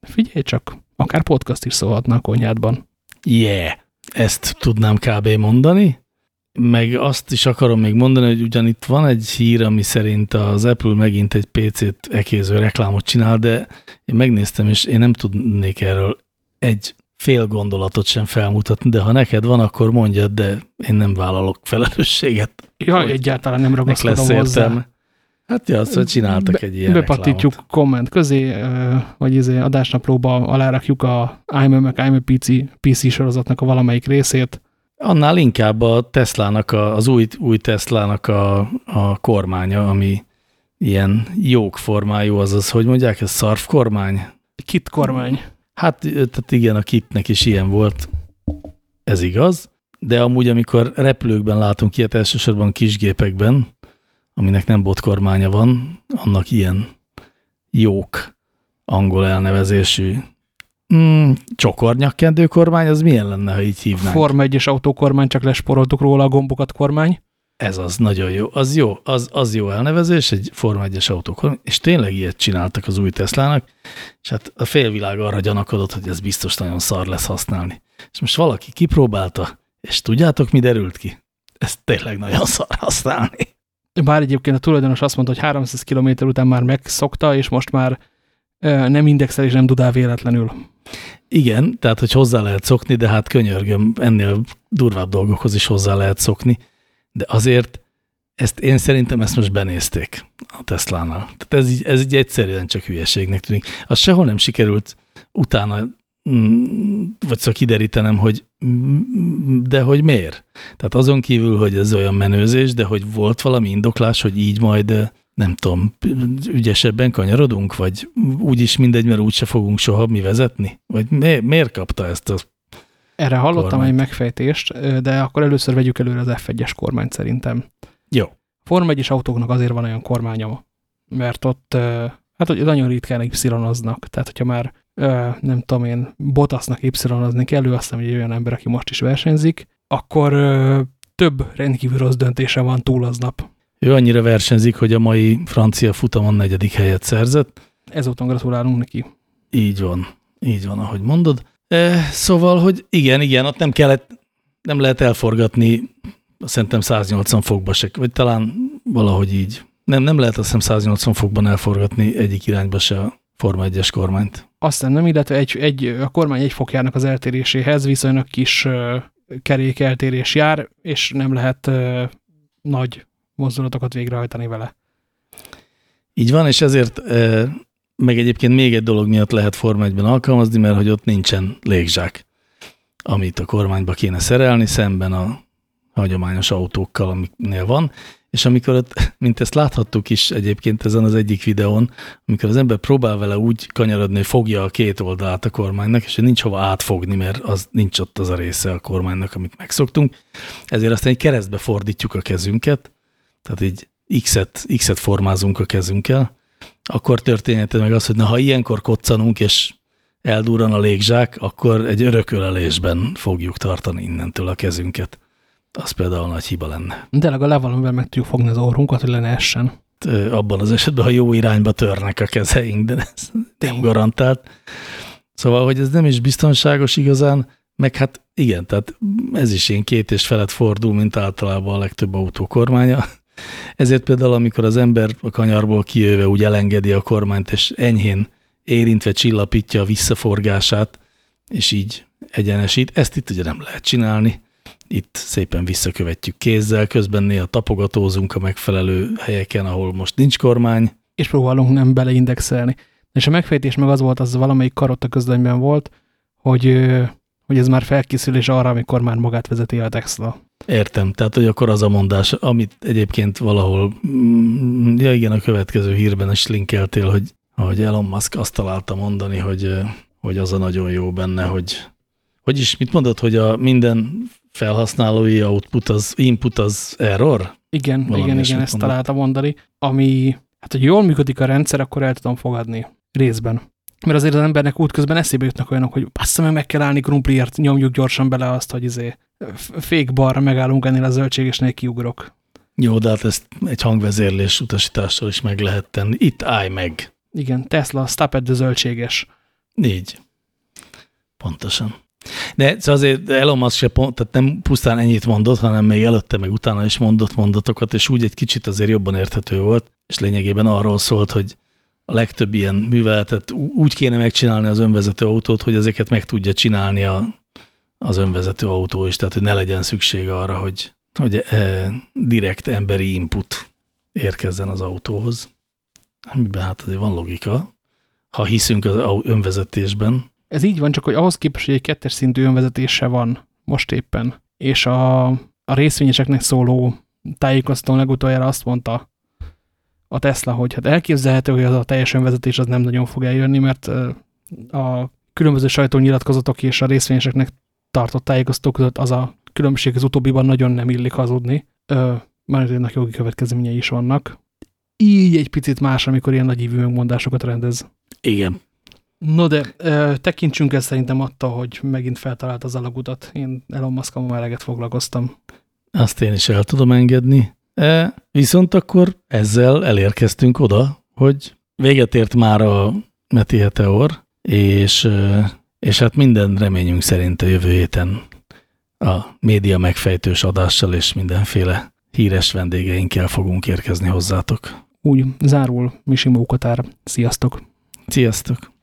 figyelj csak, akár podcast is szólhatna a konyhádban. Yeah! Ezt tudnám kb. mondani, meg azt is akarom még mondani, hogy ugyan itt van egy hír, ami szerint az Apple megint egy PC-t ekéző reklámot csinál, de én megnéztem, és én nem tudnék erről egy fél gondolatot sem felmutatni, de ha neked van, akkor mondjad, de én nem vállalok felelősséget. Ja, egyáltalán nem Nek lesz ragaszkodom hozzá. értelme. Hát ja, szóval csináltak Be- egy ilyen Bepattítjuk reklámot. komment közé, vagy izé adásnaplóba alárakjuk a I'm a, I'm a PC, PC sorozatnak a valamelyik részét. Annál inkább a Teslának, a, az új, új Teslának a, a kormánya, ami ilyen jókformájú, azaz, hogy mondják, ez szarvkormány? Kit kormány. Hát, tehát igen, a kitnek is ilyen volt, ez igaz, de amúgy, amikor repülőkben látunk ilyet, elsősorban kisgépekben, aminek nem botkormánya van, annak ilyen jók angol elnevezésű mm, csokornyakkendő kormány, az milyen lenne, ha így hívnánk? Forma 1-es autókormány, csak lesporoltuk róla a gombokat kormány. Ez az, nagyon jó. Az jó, az, az jó elnevezés, egy Forma 1-es autókormány, és tényleg ilyet csináltak az új Teslának, és hát a félvilág arra gyanakodott, hogy ez biztos nagyon szar lesz használni. És most valaki kipróbálta, és tudjátok, mi derült ki? Ez tényleg nagyon szar használni. Bár egyébként a tulajdonos azt mondta, hogy 300 km után már megszokta, és most már nem indexel és nem dudál véletlenül. Igen, tehát, hogy hozzá lehet szokni, de hát könyörgöm, ennél durvább dolgokhoz is hozzá lehet szokni, de azért ezt én szerintem ezt most benézték a Teslánál. Tehát ez így, ez így egyszerűen csak hülyeségnek tűnik. Az sehol nem sikerült utána, vagy szóval kiderítenem, hogy mm, de hogy miért? Tehát azon kívül, hogy ez olyan menőzés, de hogy volt valami indoklás, hogy így majd nem tudom, ügyesebben kanyarodunk, vagy úgyis mindegy, mert úgyse fogunk soha mi vezetni? Vagy mi, miért kapta ezt a Erre hallottam Kormányt. egy megfejtést, de akkor először vegyük előre az F1-es kormányt szerintem. Jó. Forma 1-es autóknak azért van olyan kormánya, mert ott hát hogy nagyon ritkán y-oznak. Tehát, hogyha már nem tudom én, Bottasnak y-ozni kell, ő azt hiszem, hogy egy olyan ember, aki most is versenyzik, akkor több rendkívül rossz döntése van túl aznap. Ő annyira versenyzik, hogy a mai francia futamon negyedik helyet szerzett. Ezúton gratulálunk neki. Így van. Így van, ahogy mondod. E, szóval, hogy igen, igen, ott nem kellett, nem lehet elforgatni szerintem 180 fokba se, vagy talán valahogy így. Nem, nem lehet azt hiszem 180 fokban elforgatni egyik irányba se Forma 1-es kormányt. Aztán nem, illetve egy, egy, a kormány egy fokjának az eltéréséhez viszonylag kis uh, kerékeltérés jár, és nem lehet uh, nagy mozdulatokat végrehajtani vele. Így van, és ezért uh, meg egyébként még egy dolog miatt lehet Forma 1-ben alkalmazni, mert hogy ott nincsen légzsák, amit a kormányba kéne szerelni, szemben a hagyományos autókkal, amiknél van, és amikor, ott, mint ezt láthattuk is egyébként ezen az egyik videón, amikor az ember próbál vele úgy kanyarodni, hogy fogja a két oldalát a kormánynak, és nincs hova átfogni, mert az nincs ott az a része a kormánynak, amit megszoktunk, ezért aztán egy keresztbe fordítjuk a kezünket, tehát így X-et X formázunk a kezünkkel, akkor történhet meg az, hogy na, ha ilyenkor koccanunk, és eldurran a légzsák, akkor egy örökölelésben fogjuk tartani innentől a kezünket. Az például nagy hiba lenne. De legalább valamivel meg tudjuk fogni az orrunkat, hogy le ne essen. Abban az esetben, ha jó irányba törnek a kezeink, de ez nem garantált. Szóval, hogy ez nem is biztonságos igazán, meg hát igen, tehát ez is ilyen két és felett fordul, mint általában a legtöbb autó kormánya. Ezért például, amikor az ember a kanyarból kijöve úgy elengedi a kormányt, és enyhén érintve csillapítja a visszaforgását, és így egyenesít, ezt itt ugye nem lehet csinálni itt szépen visszakövetjük kézzel, közben néha tapogatózunk a megfelelő helyeken, ahol most nincs kormány. És próbálunk nem beleindexelni. És a megfejtés meg az volt, az valamelyik karotta közlönyben volt, hogy, hogy ez már felkészülés arra, amikor már magát vezeti a Tesla. Értem, tehát hogy akkor az a mondás, amit egyébként valahol, mm, ja igen, a következő hírben is linkeltél, hogy, hogy Elon Musk azt találta mondani, hogy, hogy az a nagyon jó benne, hogy hogy is, mit mondod, hogy a minden felhasználói output az, input az error? Igen, Valami igen, igen, ezt találta mondani, ami, hát hogy jól működik a rendszer, akkor el tudom fogadni részben. Mert azért az embernek útközben eszébe jutnak olyanok, hogy bassza meg, meg kell állni krumpliért, nyomjuk gyorsan bele azt, hogy izé fék balra megállunk ennél a zöldségesnél kiugrok. Jó, de hát ezt egy hangvezérlés utasítással is meg lehet tenni. Itt állj meg. Igen, Tesla, stop at the zöldséges. Így. Pontosan. De szóval azért Elon Musk se pont, tehát nem pusztán ennyit mondott, hanem még előtte, meg utána is mondott mondatokat, és úgy egy kicsit azért jobban érthető volt, és lényegében arról szólt, hogy a legtöbb ilyen műveletet úgy kéne megcsinálni az önvezető autót, hogy ezeket meg tudja csinálni a, az önvezető autó is, tehát hogy ne legyen szükség arra, hogy, hogy e, direkt emberi input érkezzen az autóhoz. Amiben hát azért van logika, ha hiszünk az önvezetésben, ez így van, csak hogy ahhoz képest, hogy egy kettes szintű önvezetése van most éppen, és a, a részvényeseknek szóló tájékoztatón legutoljára azt mondta a Tesla, hogy hát elképzelhető, hogy az a teljes önvezetés az nem nagyon fog eljönni, mert a különböző sajtónyilatkozatok és a részvényeseknek tartott tájékoztatók között az a különbség az utóbbiban nagyon nem illik hazudni, mert ennek jogi következményei is vannak. Így egy picit más, amikor ilyen nagyívű megmondásokat rendez. Igen. No de ö, tekintsünk el szerintem attól, hogy megint feltalált az alagutat. Én Elon musk eleget foglalkoztam. Azt én is el tudom engedni. E, viszont akkor ezzel elérkeztünk oda, hogy véget ért már a Meti Heteor, és, és hát minden reményünk szerint a jövő héten a média megfejtős adással és mindenféle híres vendégeinkkel fogunk érkezni hozzátok. Úgy zárul Misi Mókotár. Sziasztok! Sziasztok!